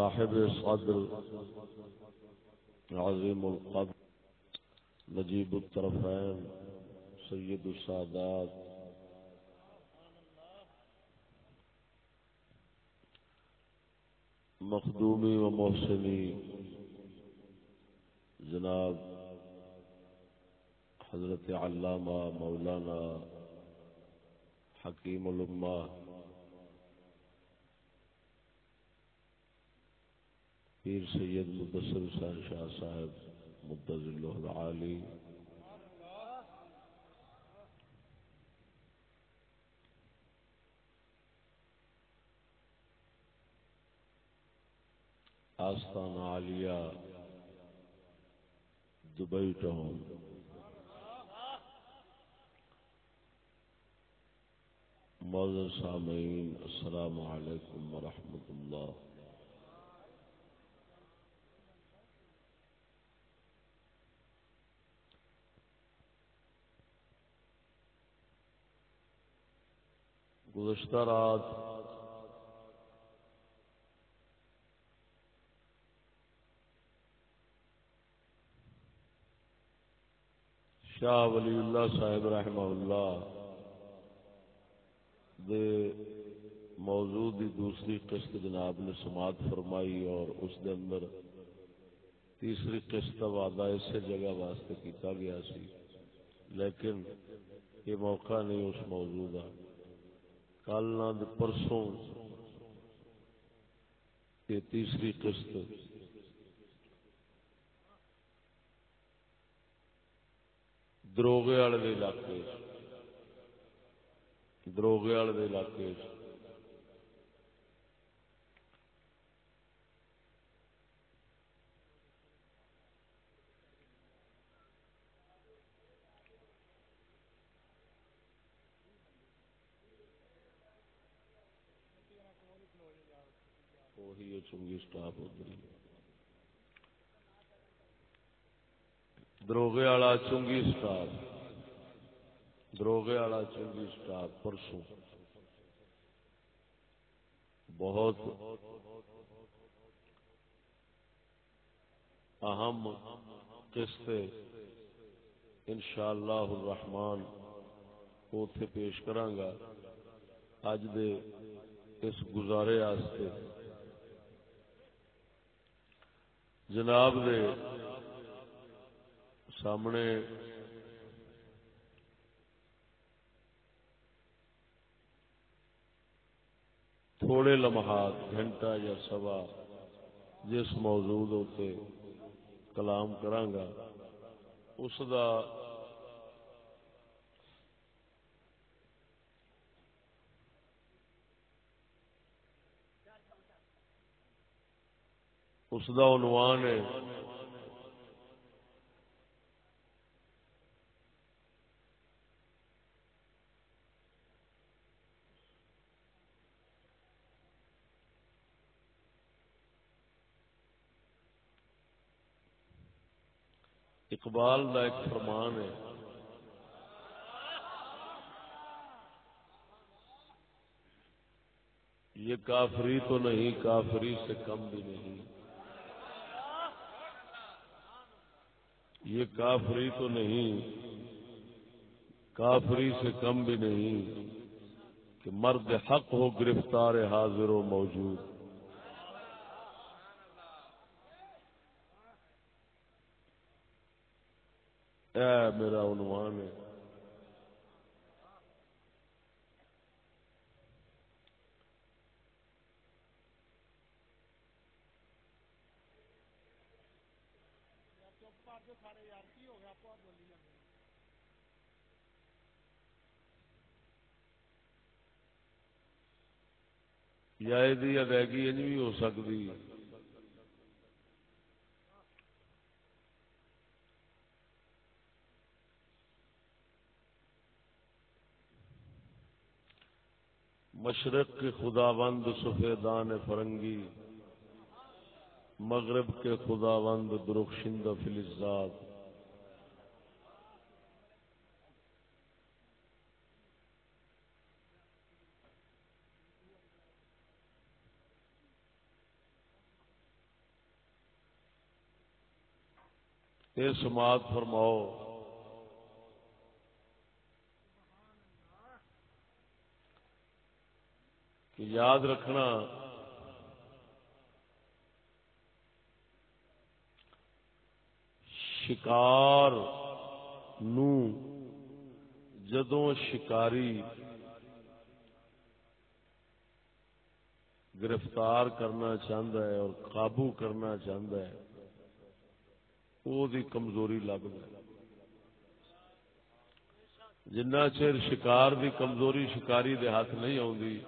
صاحب صدر عظیم القدر نجیب الطرفین، سید السادات۔ مخدومی و محسنی، جناب حضرت علامہ مولانا حکیم الامہ پیر سید مدثر حسین شاہ صاحب مدض اللہ آستان عالیہ دبئی ٹاؤن۔ موزن سامعین، السلام علیکم ورحمۃ اللہ۔ گزشتہ رات شاہ ولی اللہ صاحب رحمہ اللہ دے موضوع دی دوسری قسط جناب نے سماعت فرمائی اور اس دے اندر تیسری قسط کا وعدہ اسی جگہ واسطے کیتا گیا سی، لیکن یہ موقع نہیں اس موضوع کا کل نہ پرسوں یہ تیسری قسط۔ دروگے والے علاقے۔ دروگے والے علاقے۔ وہی چنگی سٹاپ ادھر دروگے والا چنگی سٹاپ دروگے والا چنگی سٹاپ پرسوں۔ بہت اہم قسط ان شاء اللہ الرحمان اتے پیش کرانگا۔ اج دے اس گزارے آستے جناب دے سامنے تھوڑے لمحات، گھنٹہ یا سوا جس موضوع ہوتے کلام کرانگا اس دا اس دا عنوان ہے۔ اقبال کا ایک فرمان ہے۔ یہ کافری تو نہیں، کافری سے کم بھی نہیں۔ یہ کافری تو نہیں، کافری سے کم بھی نہیں کہ مرد حق ہو، گرفتار حاضر و موجود۔ اے میرا عنوان ہے یا یہ ادائیگی انج بھی ہو سکتی مشرق کے خدا بند سفیدان فرنگی، مغرب کے خدا بند درخشند فلزاد یہ سماعت فرماؤ۔ کہ یاد رکھنا شکار نو جدوں شکاری گرفتار کرنا چاہتا ہے اور قابو کرنا چاہتا ہے۔ وہ کمزوری لگتا ہے جنا چر شکار دی کمزوری شکاری دے ہاتھ نہیں آتی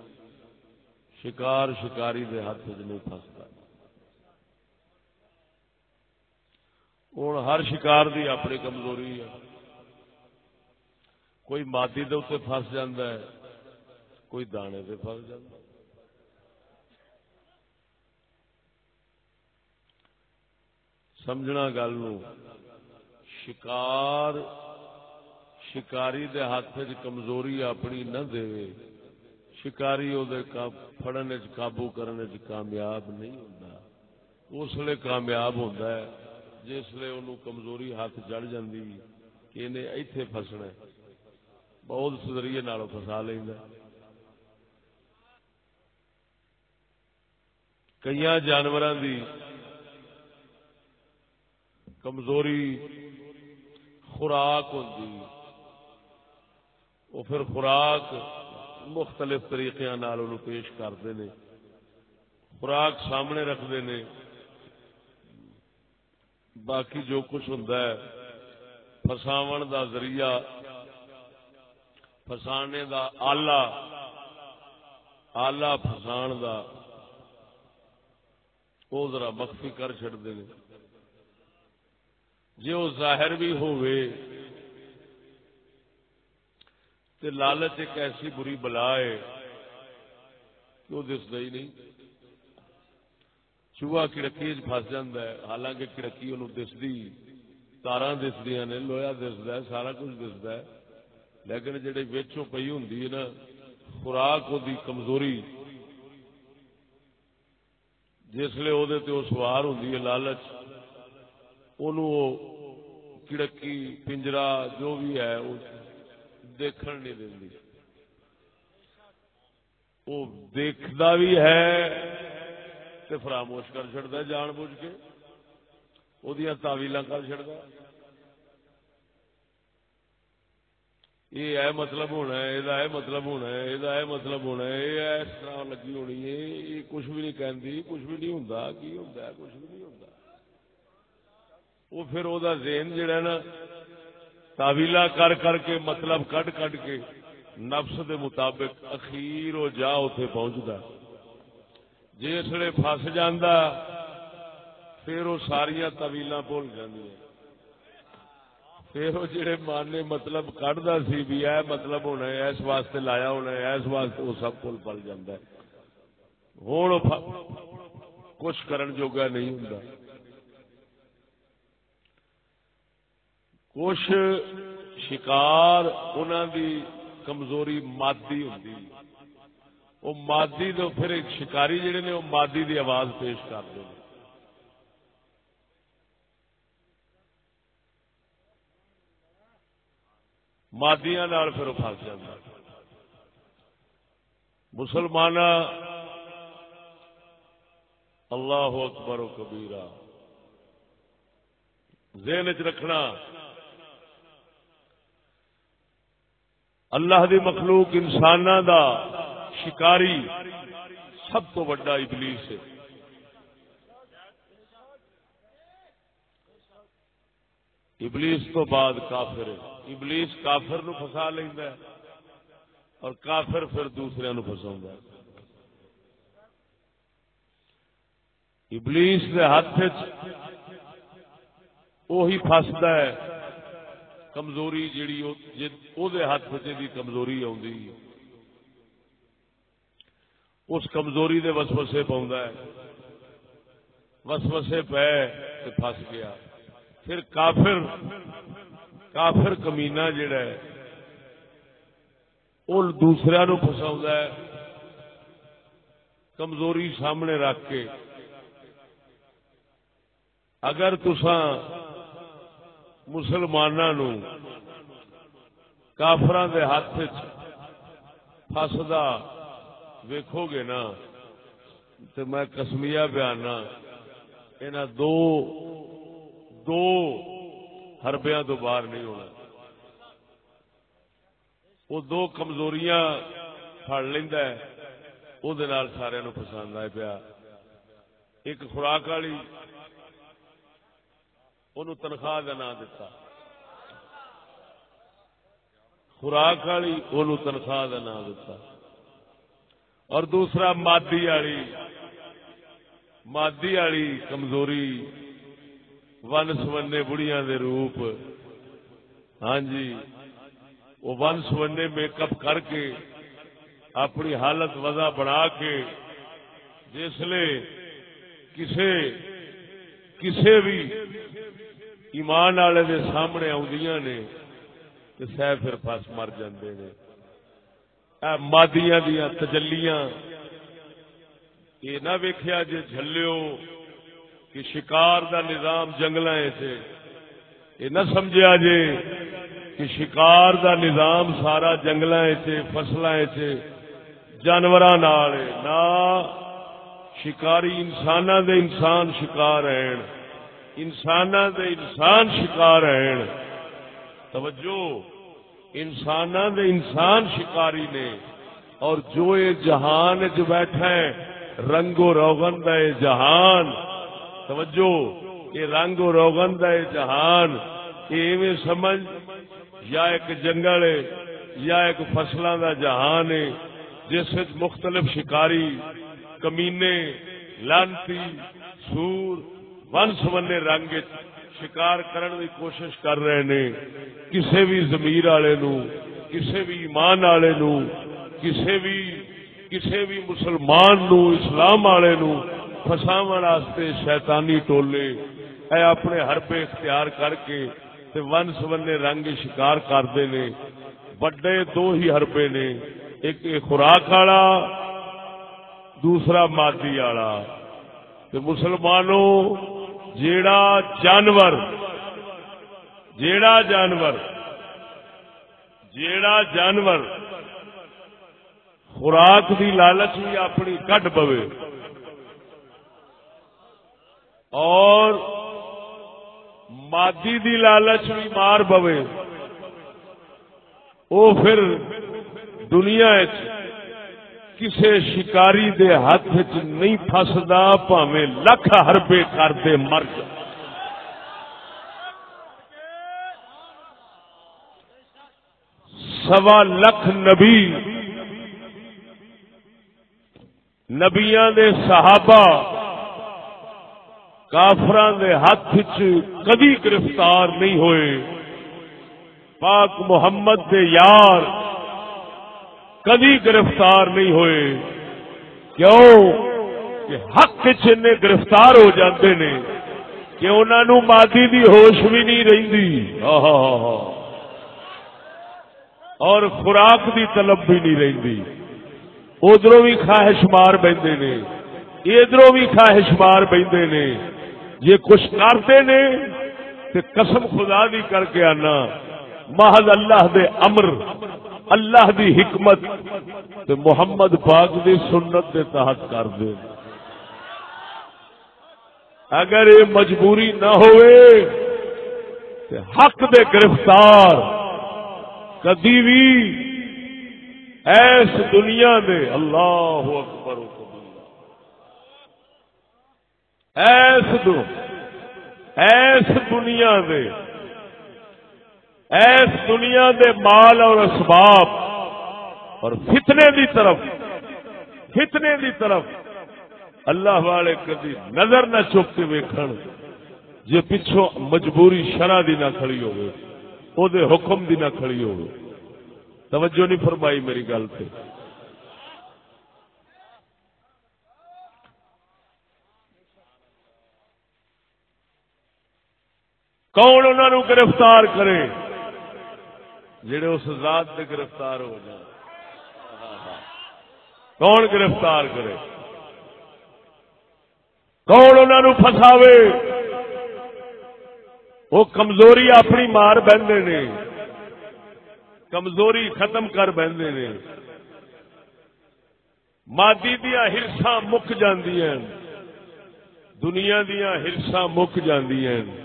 شکار شکاری دے ہاتھ نہیں فستا ہوں ہر شکار دی اپنی کمزوری ہے۔ کوئی مادی دے اتنے فس ہے، کوئی دانے سے فس جائے سمجھنا گل شکار، شکاری دے ہاتھ کمزوری اپنی نہ دے۔ شکاری فڑن قابو کرنے کامیاب نہیں ہوں اس لیے کامیاب ہوتا ہے، جس لیے ان کمزوری ہاتھ چڑھ جاتی کہ انہیں ایتھے فسنا بہت ذریعے فسا لینا کئی جانوروں کی کمزوری خوراک ہوتی وہ پھر خوراک مختلف طریقے پیش کرتے ہیں خوراک سامنے رکھتے ہیں باقی جو کچھ ہوں فساو دا ذریعہ فسانے دا آلہ آلہ فسان دا۔ وہ ذرا مخفی کر چڑتے ہیں جی وہ ظاہر بھی ہوئے تے لالچ ایک ایسی بری بلا ہے کہ وہ دستا ہی نہیں چوہا کڑکی فس جا حالانکہ کڑکی وہ دستی تارا دسدیا نے لویا دستا ہے سارا کچھ دستا ہے لیکن جہے ویچوں پی ہوں نا خوراک وہ کمزوری جسے وہ سوار ہوں لالچ کڑکی پنجرا جو بھی ہے وہ دیکھن نہیں دینی وہ دیکھتا بھی ہے تو فراموش کر چڑتا جان بوجھ کے وہ تعویل کر چڑتا یہ مطلب ہونا ہے یہ مطلب ہونا ہے یہ مطلب ہونا ہے یہ اس طرح لگی ہونی ہے یہ کچھ بھی نہیں کہتی کچھ بھی نہیں ہوں کی ہوں کچھ بھی نہیں ہوں وہ پھر وہ ذہن جڑا نا تعویلا کر کر کے مطلب کٹ کٹ کے نفس دے مطابق اخیر وہ جا اتے پہنچتا جسے فس جا پھر وہ ساریا طویل بھول جی پھر وہ جڑے مانے مطلب کھدا سی بھی اے مطلب ہونا ہے، اس واسطے لایا ہونا ہے، اس واسطے وہ سب کل پل جا ہوں کچھ کرن جوگا نہیں ہوں کچھ شکار دی کمزوری مادی ہوں وہ مادی تو پھر ایک شکاری جڑے نے وہ مادی دی آواز پیش کرتے ہیں مادیاں پھر وہ پس جاتا مسلمان اللہ اکبر و کبیرہ، ذہن چ رکھنا اللہ دی مخلوق انسان دا شکاری سب تو بڑا ابلیس ہے۔ ابلیس تو بعد کافر ہے۔ ابلیس کافر نو فسا لینا اور کافر پھر دوسرے نو فسا ابلیس کے ہاتھ وہی فستا ہے کمزوری جیڑی جی- ہاتھ بچے کی کمزوری اس کمزوری دے وسوسے پاؤں وسوسے پہ پس گیا۔ پھر کافر کافر کمینا جڑا ہے وہ دوسرا نو فسا کمزوری سامنے رکھ کے۔ اگر تسان مسلمانوں کافران دے ہاتھ فسدا ویکھو گے نا تو میں کسمیا بیانا انہ دو دو ہربیاں تو باہر نہیں ہونا۔ وہ دو کمزوریاں پڑ لینا وہ سارا پسند آئے پیا۔ ایک خوراک والی ان تنخواہ کا نام دتا خوراک والی ان تنخواہ کا نام دتا اور دوسرا مادی والی مادی والی کمزوری ون سونے بڑیا دے روپ ہاں جی وہ ون سونے میک اپ کر کے اپنی حالت وضع بنا کے جسے کسے کسے بھی ایمان والے دے سامنے آدیاں نے تو سہ پھر پس مر جاندے نے۔ اے مادیاں دیا تجلیاں، یہ نہ ویکھیا جے جھلیو کہ شکار دا نظام جنگل یہ نہ سمجھا جے کہ شکار دا نظام سارا جنگل فصل جانور نہ شکاری انسان دے انسان شکار ہیں انسان دے انسان شکار ہیں توجہ انسان دے انسان شکاری نے۔ اور جو یہ جہان چ بیٹھا ہے، رنگ و روغن دا یہ جہان۔ توجہ یہ رنگ و روغن دا یہ جہان۔ یہ سمجھ، یا ایک جنگل ہے یا ایک فصلوں کا جہان ہے جس مختلف شکاری، کمینے، لانتی، سور ون سمنے رنگ شکار کرنے کی کوشش کر رہے نے۔ کسی بھی زمیر والے نو کسی بھی ایمان والے نو کسی بھی کسی بھی مسلمان نو، اسلام والے نو۔ فساو شیطانی ٹولے۔ اے اپنے حربے اختیار کر کے تے ون سونے رنگ شکار کرتے نے۔ بڑے دو ہی ہربے نے۔ ایک خوراک والا، دوسرا مادی والا۔ مسلمانوں جیڑا جانور جیڑا جانور جیڑا جانور خوراک دی لالچ بھی اپنی کٹ پوے۔ اور مادی دی لالچ بھی مار پوے۔ وہ پھر دنیا کسے شکاری دے ہاتھ چ نہیں فسدا پاوے لکھ ہربے کرتے مر سوا لکھ نبی، نبیاں دے صحابہ کافران دے ہاتھ کدی گرفتار نہیں ہوئے۔ پاک محمد دے یار کدی گرفتار نہیں ہوئے۔ کیوں؟ کہ حق چن گرفتار ہو جاندے نے۔ کہ انہوں مادی دی ہوش بھی نہیں رہی اور خوراک دی طلب بھی نہیں رہی ادھر بھی خواہش مار بہتے نے۔ ادھر بھی خواہش مار بہتے نے۔ یہ کچھ کرتے نے تے قسم خدا دی کر کے آنا۔ محض اللہ دے امر۔ اللہ دی حکمت تے محمد پاک دی سنت دے تحت کر دے۔ اگر یہ مجبوری نہ ہوئے تے حق دے گرفتار کدی بھی ایس دنیا دے اللہ اکبر ایس دو ایس دنیا دے ایس دنیا دے مال اور اسباب اور فتنے دی طرف، فتنے دی طرف اللہ والے کدی نظر نہ چکتے ویکھن، جے پچھوں مجبوری شرح دی نہ کھڑی ہوئے او دے حکم دی نہ کھڑی ہوئے توجہ نہیں فرمائی میری گل پہ کون انہوں گرفتار کرے؟ جڑے اس ذات سے گرفتار ہو جائے کون گرفتار کرے؟ کون انہوں فساوے وہ کمزوری اپنی مار بہتے نے۔ کمزوری ختم کر بہتے نے۔ مادی دیا ہرساں مک جاندیاں۔ دنیا دیا ہرساں مک جاندیاں۔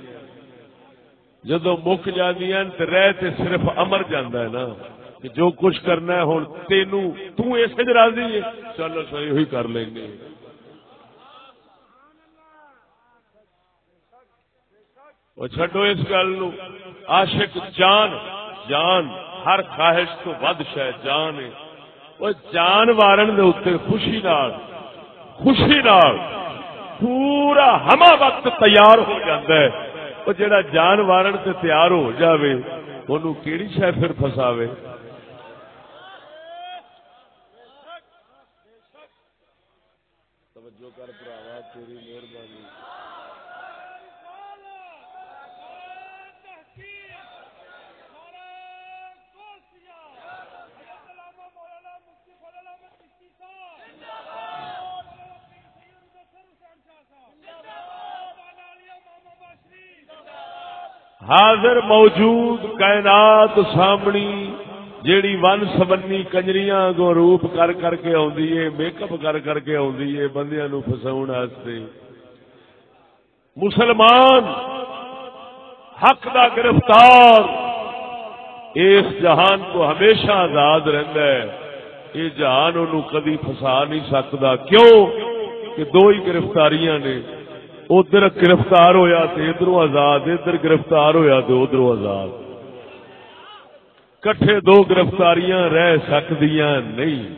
جدو مک جاندیاں تو رہ تے صرف امر جاندہ ہے نا کہ جو کچھ کرنا ہے ہوں تینوں تو ایسے ج راضی ہے۔ چلو صحیح ہوئی کر لیں گے۔ چڈو اس گل نو۔ عاشق جان جان، ہر خواہش تو ود شاید جان ہے۔ وہ جان وارن دے اتنے خوشی نال خوشی نال پورا ہما وقت تیار ہو جاتا ہے۔ وہ جڑا جان وارن سے تیار ہو جاوے انہوں کیڑی شہ پھر پھساوے توجہ کر براوا تیری مہربانی حاضر موجود کائنات سامنی، جیڑی ون سبنی کنجریاں کو روپ کر کر کے آدھی ہے میک اپ کر کر کے آدھی ہے بندیا نو فساؤ مسلمان حق دا گرفتار، اس جہان کو ہمیشہ آزاد رہتا ہے۔ یہ جہان ان کدی فسا نہیں سکتا کیوں؟ کہ دو ہی گرفتاریاں نے۔ ادھر گرفتار ہویا تو ادھر آزاد، ادھر گرفتار ہویا تو ادھر آزاد۔ کٹھے دو گرفتاریاں رہ سکدیاں نہیں۔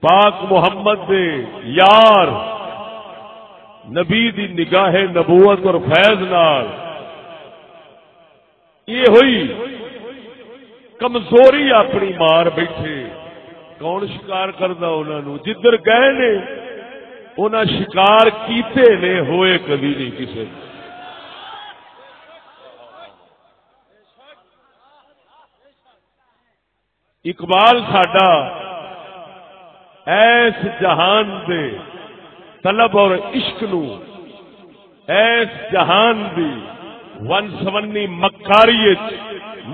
پاک محمد دے یار، نبی دی نگاہ نبوت اور فیض نال۔ یہ ہوئی، کمزوری اپنی مار بیٹھے۔ کون شکار کرتا انہوں جدھر گئے نے انہیں شکار کیتے نے ہوئے کبھی نہیں کسی اقبال ساڈا ایس جہان دے طلب اور عشق نو ایس جہان دی ون سونی مکاری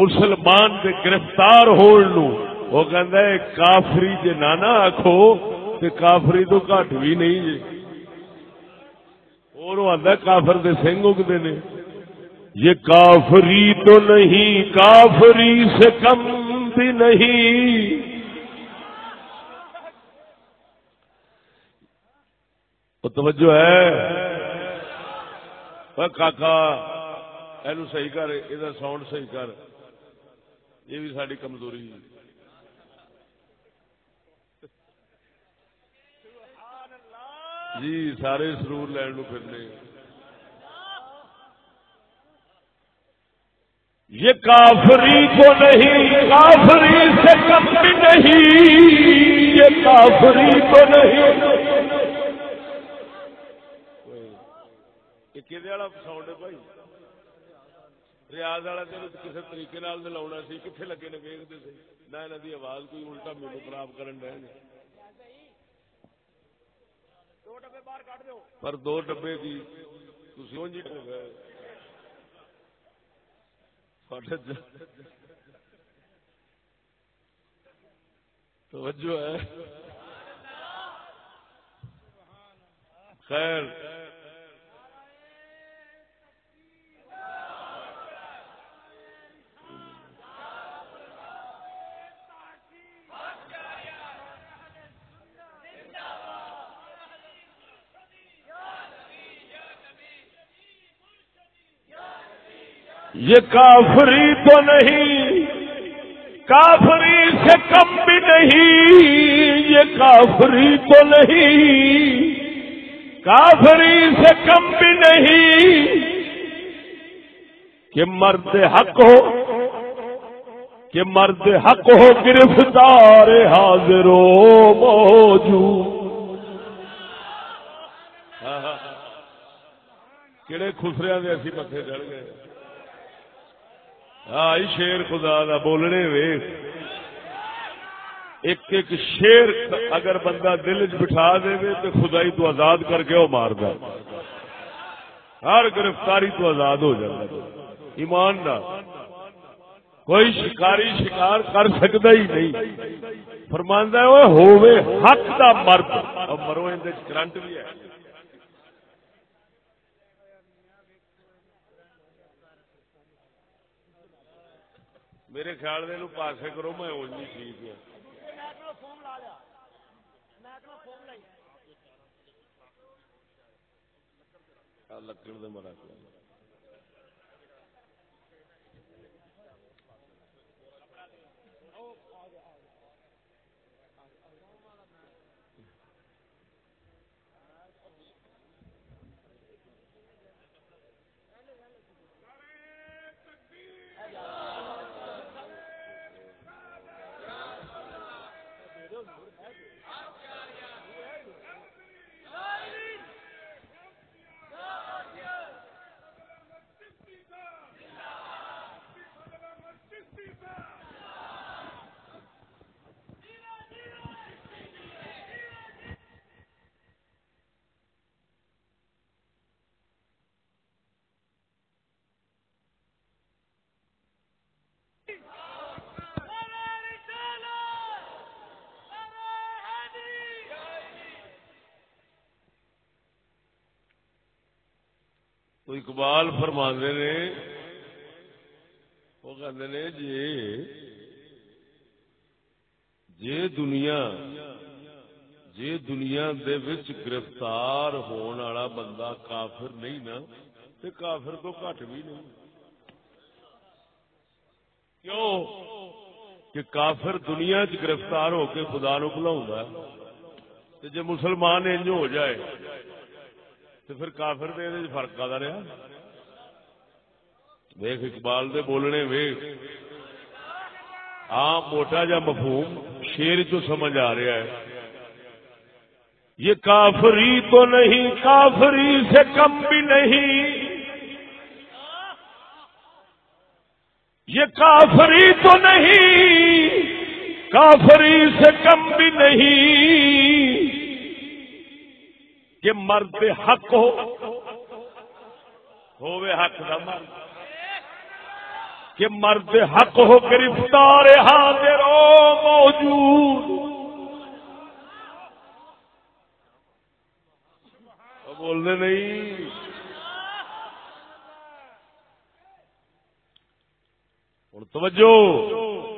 مسلمان دے گرفتار ہون نو۔ وہ کہندا ہے، کافری جے نانا آکھو تے کافری تو گھٹ بھی نہیں جی۔ اور آدھا کافر دے سنگ اگتے نے۔ یہ کافری تو نہیں، کافری سے کم بھی نہیں۔ توجہ ہے۔ کاکا یہ صحیح کر یہ ساؤنڈ صحیح کر۔ یہ بھی ساری کمزوری ہے۔ جی سارے سرور لین پھرنے۔ یہ کافری کو نہیں، کافری سے کم بھی نہیں۔ یہ کافری کو نہیں۔ والا ساؤنڈ ہے بھائی؟ ریاض والا دن کسی طریقے لا سی کتنے لگے نے ویکتے نہ یہاں کی آواز کوئی الٹا میرے خراب کرن رہے پر دو ڈبے کی جی ہو گئے توجہ ہے خیر یہ کافری تو نہیں، کافری سے کم بھی نہیں، یہ کافری تو نہیں، کافری سے کم بھی نہیں کہ مرد حق ہو، کہ مرد حق ہو، گرفتار حاضر ہو موجود کہڑے خسریا نے اسی متے چڑھ گئے۔ ہاں شیر خدا دا بولنے وے ایک ایک شیر اگر بندہ دل چ بٹھا دے تو خدائی تو آزاد کر کے وہ مار ہر گرفتاری تو آزاد ہو جائے ایمان نہ۔ کوئی شکاری شکار کر سکتا ہی نہیں۔ فرماندہ ہووے، حق دا مرد۔ اور مرو کرنٹ بھی ہے۔ میرے خیال میں پاسے کرو میں نہیں ٹھیک ہے لکڑ دے مرا تو اقبال فرما نے، وہ کہتے نے جی جی دنیا جی دنیا دے وچ گرفتار ہون والا بندہ کافر نہیں نا تو کافر تو گھٹ بھی نہیں۔ کیوں؟ کہ کافر دنیا چ گرفتار ہو کے خدا نو بلا جی مسلمان انج ہو جائے تو پھر کافر دے دے فرق کا رہا۔ ویخ اقبال دے بولنے ویخ ہاں موٹا جا مفہوم شیر جو سمجھ آ رہا ہے۔ یہ کافری تو نہیں، کافری سے کم بھی نہیں۔ یہ کافری تو نہیں، کافری سے کم بھی نہیں۔ کہ مرد حق ہو ہوے حق کا مرد۔ کہ مرد حق ہو، گرفتار حاضر ہو، موجود۔ بولنے نہیں۔ ہوں توجہ۔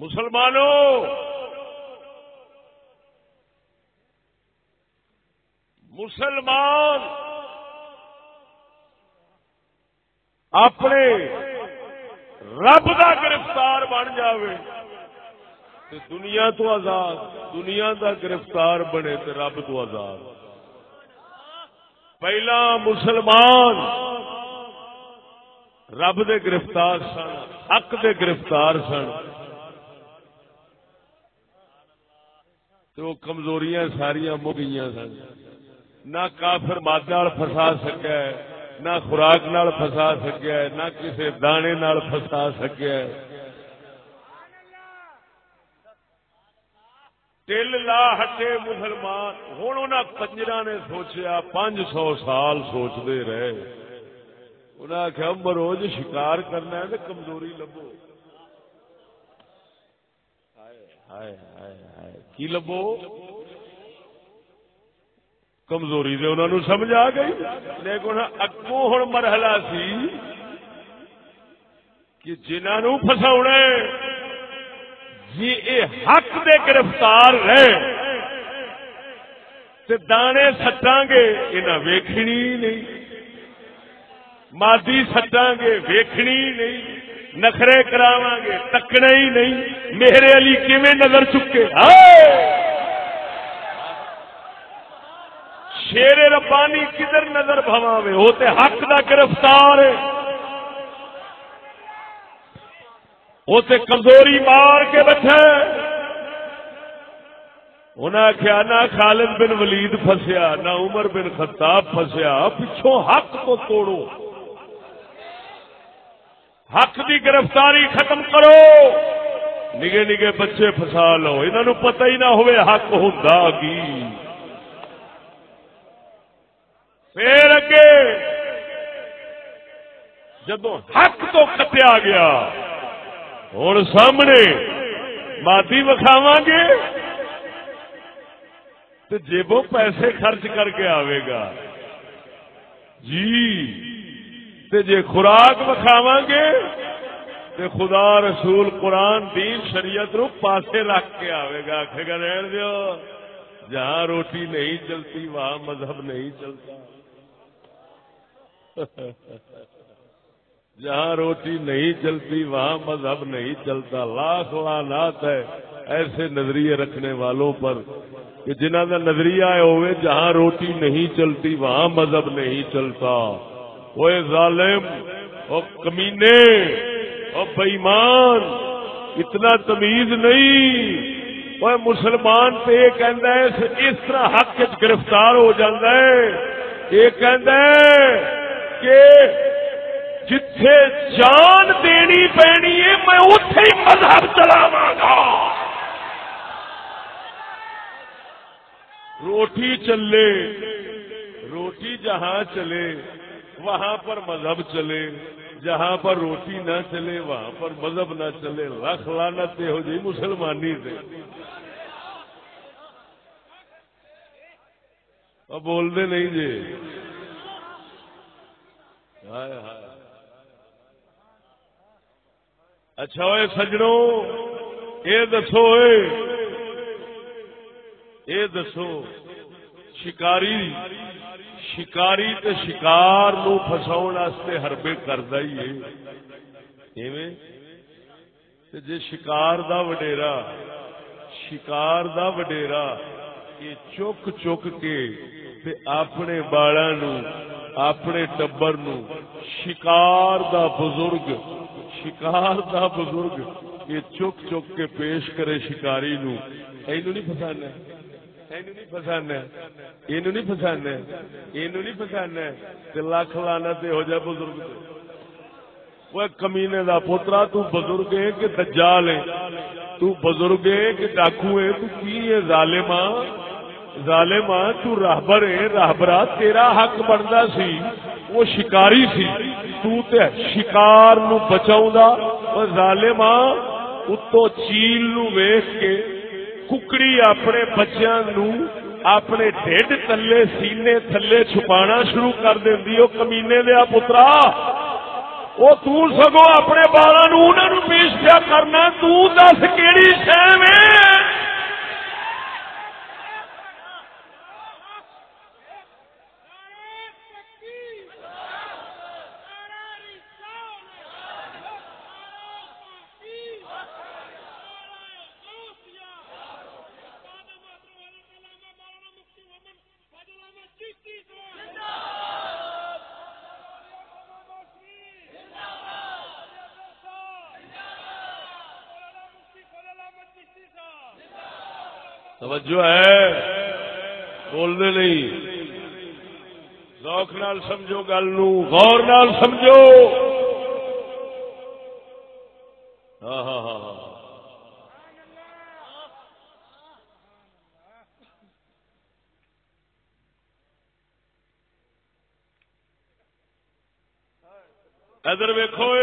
مسلمانوں! مسلمان! اپنے رب کا گرفتار بن جائے تو دنیا تو آزاد، دنیا کا گرفتار بنے تو رب تو آزاد۔ پہلا مسلمان رب دے گرفتار سن، حق دے گرفتار سن۔ تو کمزوریاں ساریا گئی سن۔ نہ کافر مادہ فسا سکیا نہ خوراک نال فسا سکیا نہ کسی دانے نال فسا سکیا تل لا ہٹے مسلمان ہوں انہوں پنجرا نے سوچیا، پانچ سو سال سوچتے رہے۔ انہیں آخیا مروج جی شکار کرنا ہے تو کمزوری لبو۔ کی لبو؟ کمزوری دے انہوں نے سمجھ آ گئی؟ لیکن اگوں ہوں مرحلہ سی کہ جنہوں فسا جی اے حق دے گرفتار رہے، تے دانے سٹاں گے انہیں ویکھنی نہیں، مادی سٹاں گے، ویکھنی نہیں۔ نخرے کراواں گے، تکنا ہی نہیں۔ میرے علی کیویں نظر چکے؟ شیر ربانی کدھر نظر بھواوے؟ وہ تے حق دا گرفتار ہے۔ وہ تے کمزوری مار کے بیٹھے انہیں آخیا نہ خالد بن ولید فسیا نہ عمر بن خطاب فسیا پچھوں حق کو توڑو۔ حق دی گرفتاری ختم کرو۔ نگے نگے بچے فسا لو۔ انہوں پتہ ہی نہ ہوئے حق ہوں کی۔ پھر اگے جب حق تو کٹیا گیا ہوں سامنے مادی وکھاو گے تو جیبوں پیسے خرچ کر کے آئے گا۔ جی۔ تے جے خوراک وکھاو گے تے خدا رسول قرآن دین شریعت رو پاسے رکھ کے آئے گا آخے گا رہن دیو، جہاں روٹی نہیں چلتی، وہاں مذہب نہیں چلتا۔ جہاں روٹی نہیں چلتی، وہاں مذہب نہیں چلتا۔ لاکھ لانات ہے ایسے نظریے رکھنے والوں پر کہ جنہ کا نظریہ ہوئے، جہاں روٹی نہیں چلتی، وہاں مذہب نہیں چلتا۔ وہ ظالم، وہ کمینے، وہ بےمان اتنا تمیز نہیں۔ وہ مسلمان تو یہ کہہ اس طرح حق گرفتار ہو جاتا ہے۔ یہ کہہ کہ جتھے جان دینی پینی ہے، میں اتے ہی مذہب چلاوا گا۔ روٹی چلے، روٹی جہاں چلے وہاں پر مذہب چلے، جہاں پر روٹی نہ چلے، وہاں پر مذہب نہ چلے، لکھ لانت ہو جی مسلمانی سے بولتے نہیں جی۔ ہائے ہائے۔ اچھا ہوئے سجڑوں یہ دسو یہ دسو، شکاری۔ شکاری تے شکار نو فساؤ واسطے ہربے کردا ہی ہے۔ جے شکار دا وڈیرا، شکار دا وڈیرا، یہ چک چک کے تے اپنے بالا نو، اپنے ٹبر نو، شکار دا بزرگ، شکار دا بزرگ، یہ چک چک کے پیش کرے شکاری نو۔ اینو نہیں پسند نہیں پسند یہ نہیں پسند یہ نہیں پسند لکھ لانا ہو جائے بزرگ وہ کمینے دا پوترا، تو بزرگ ہے کہ دجال ہے۔ تو بزرگ ہے کہ ڈاکو ہے۔ تو کی ہے ظالما ظالما تو راہبر ہے۔ راہبرا تیرا حق بنتا سی۔ وہ شکاری سی۔ تو تے شکار نو بچاؤں دا وہ ظالما اتو چیل نو ویخ کے ککڑی اپنے بچیا نو اپنے ڈیڈ تھلے سینے تھلے چھپا شروع کر دینی وہ کمینے دیا پترا وہ تگو اپنے بالا نو پیش پیا کرنا تس کہڑی شہ توجہ ہے؟ بولنے نہیں۔ ذوق نال سمجھو گل نو غور نال سمجھو ہاں ہاں ہاں ہاں ادھر ویکو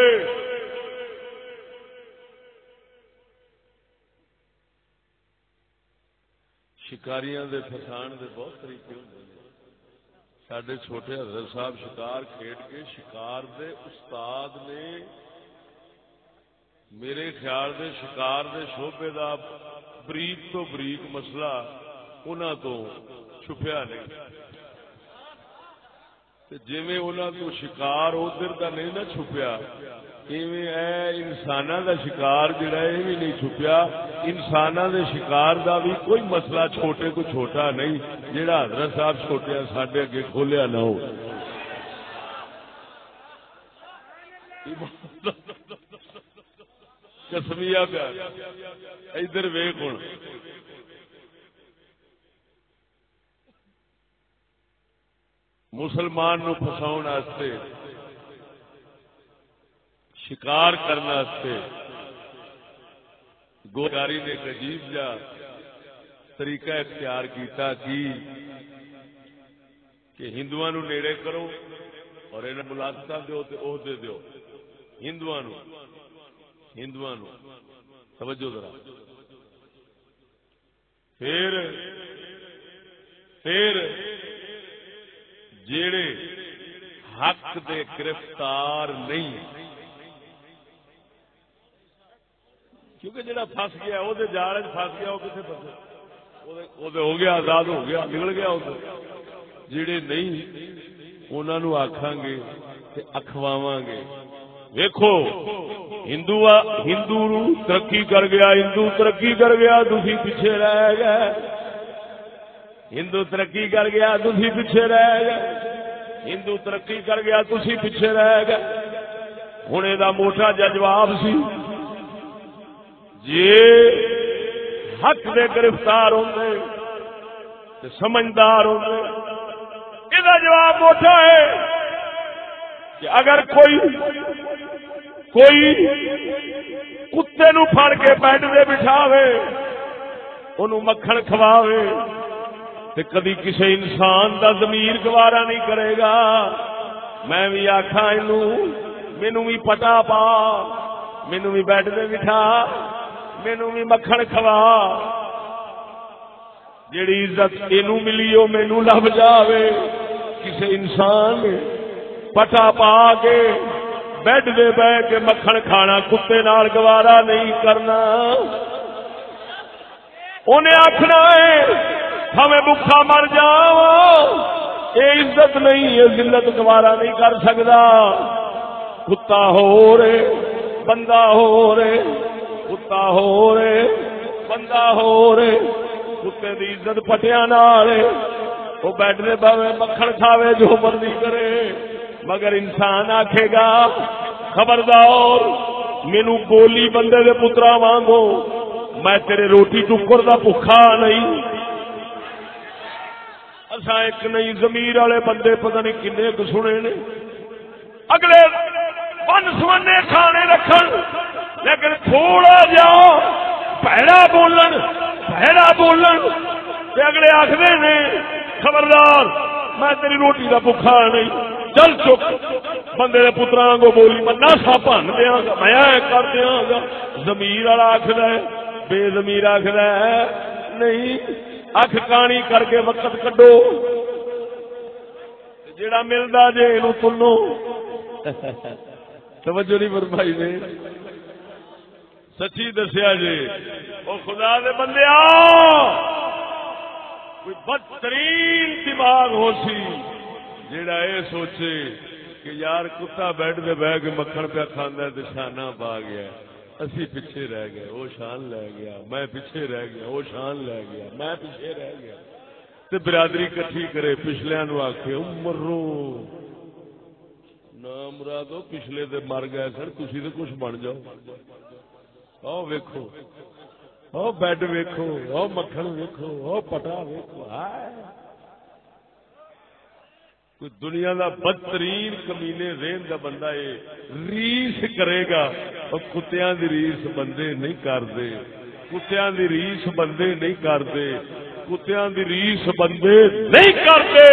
شکاریاں دے فسان دے بہت طریقے ہوں سڈے چھوٹے حضرت صاحب شکار کھیڈ کے شکار دے استاد نے میرے خیال دے شکار دے شعبے دا بریک تو بریک مسئلہ انہوں تو چھپیا نہیں۔ جی انہوں کو شکار ادھر کا نہیں نہ چھپیا انسان کا شکار جڑا یہ بھی نہیں چھپیا۔ انسان دے شکار دا بھی کوئی مسئلہ چھوٹے کو چھوٹا نہیں جہاں حضرت صاحب چھوٹے سڈے اگے کھولیا نہ ہو۔ کسمیا پیا ادھر ویک ہوں مسلمان نو فساؤ شکار کرنے گوگاری نے ایک عجیب جا طریقہ اختیار کیتا کی کہ ہندو نیڑے کرو اور انہیں ملاقات دو تو عہدے دو۔ ہندو ہندو توجہ ذرا۔ پھر پھر جڑے حق دے گرفتار نہیں کیونکہ جڑا پس گیا وہ جال پس گیا وہ کتنے پس ہو گیا، آزاد ہو گیا، نکل گیا جڑے نہیں انہوں آخان گے اخواو گے۔ ویکو ہندو ہندو ترقی کر گیا، ہندو ترقی کر گیا تھی پیچھے رہ گئے۔ ہندو ترقی کر گیا تھی پیچھے رہ گئے۔ ہندو ترقی کر گیا تھی پیچھے رہ گئے۔ ہوں یہ موٹا جواب سی۔ جی حق دے گرفتار ہوتے سمجھدار ہوتے یہ جواب موٹا ہے کہ اگر کوئی کوئی کتے نو پھڑ کے بیڈ دے بٹھاوے ان مکھن کھواوے، تے کدی کسی انسان دا ضمیر گوارا نہیں کرے گا۔ میں بھی آخا مینو بھی پٹا پا مینو بھی بیڈ دے بٹھا۔ مینو بھی مکھن کھوا۔ جیڑی عزت یہ ملی وہ مینو لب جاوے۔ کسی انسان پٹا پا کے بیڈ دے بہ کے مکھن کھانا کتے نال گوارا نہیں کرنا۔ انہیں آخنا ہے، ہمیں بکھا مر جا یہ عزت نہیں یہ ذلت گوارا نہیں کر سکتا کتا ہو رے بندہ ہو رے کتا ہو رے بندہ ہو رے کتے دی عزت پٹیا نال، وہ بیٹھ دے بہے مکھن کھاوے جو مرضی کرے۔ مگر انسان آکھے گا، خبردار مینو گولی بندے دے پترا وانگو، میں تیرے روٹی ٹکر دا بخا نہیں۔ اصا ایک نہیں زمیر والے بندے پتہ نہیں کنے کو سنے نے۔ اگلے بن سمنے کھانے رکھن۔ لیکن تھوڑا جا پیڑا بولن پیڑا بولن اگلے آخر نے، خبردار، میں تیری روٹی کا بخا نہیں، چل چک بندے کے پترا کو بولی، میں ناسا بن دیا گا، میں کر دیا گا۔ زمیر والا آخر بے زمیر آخر نہیں، اکھ کانی کر کے وقت کڈو۔ جڑا ملتا جی یہ تلو۔ توجہ نہیں فرمائی نے۔ سچی دسیا جی۔ وہ خدا دے بندے کوئی بدترین دماغ ہو سی جیڑا یہ سوچے کہ یار کتا بیٹھ دے بہ کے مکھن پہ کھانا تو شانہ پا گیا اسی پیچھے رہ گئے۔ وہ شان لے گیا۔ میں پیچھے رہ گیا۔ وہ شان لے گیا۔ میں پیچھے رہ گیا۔ تے برادری کٹھی کرے پچھلے نو آخ مرو۔ نہ مرادو پچھلے دے مر گئے سر تھی تو کچھ بن جاؤ۔ آؤ ویکو او بیڈ ویکو او مکھن ویکو او پٹا ویکو کوئی دنیا دا بدترین کمینے رین دا بندہ یہ ریس کرے گا اور کتیاں دی ریس بندے نہیں کرتے کتیاں دی ریس بندے نہیں کرتے کتیاں دی ریس بندے نہیں کرتے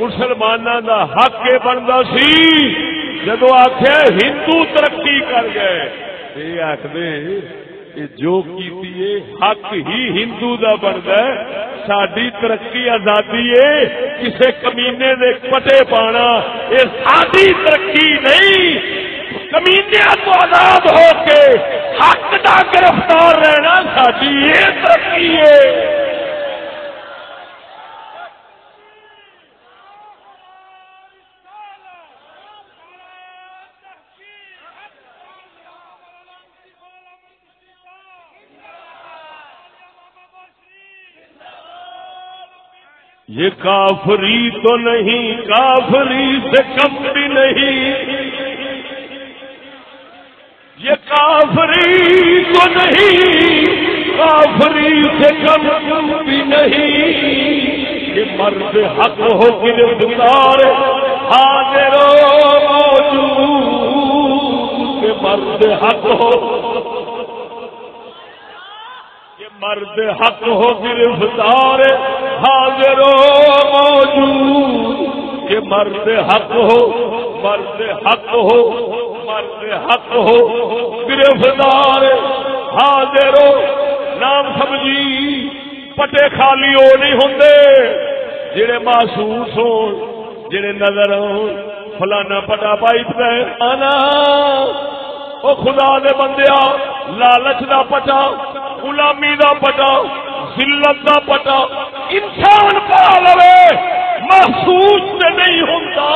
مسلمانوں دا حق یہ بنتا سی جدو آخیا ہندو ترقی کر گئے یہ آخر جو کیتی حق ہی ہندو دا بنتا ہے ساری ترقی آزادی ہے کسے کمینے دے پٹے پانا یہ ساری ترقی نہیں۔ کمینے تو آزاد ہو کے حق دا گرفتار رہنا ساری یہ ترقی ہے یہ کافری تو نہیں، کافری سے کم بھی نہیں۔ یہ کافری تو نہیں، کافری سے کم بھی نہیں۔ یہ مرد حق ہو گرفتار حاضر موجود مرد حق ہو مرد حق ہو گرفتار حاضر موجود۔ یہ مرد حق ہو، مرد حق ہو، مرد حق ہو۔ گرفتار حاضر ہو۔ نام سمجھی، پٹے خالی وہ نہیں ہوں جڑے محسوس ہو جڑے نظر ہو فلانا پٹا پائی پہ آنا، او خدا دے بندیا لالچ دا پٹا۔ غلامی دا پٹا ذلت دا پٹا انسان پا لو محسوس تے نہیں ہوتا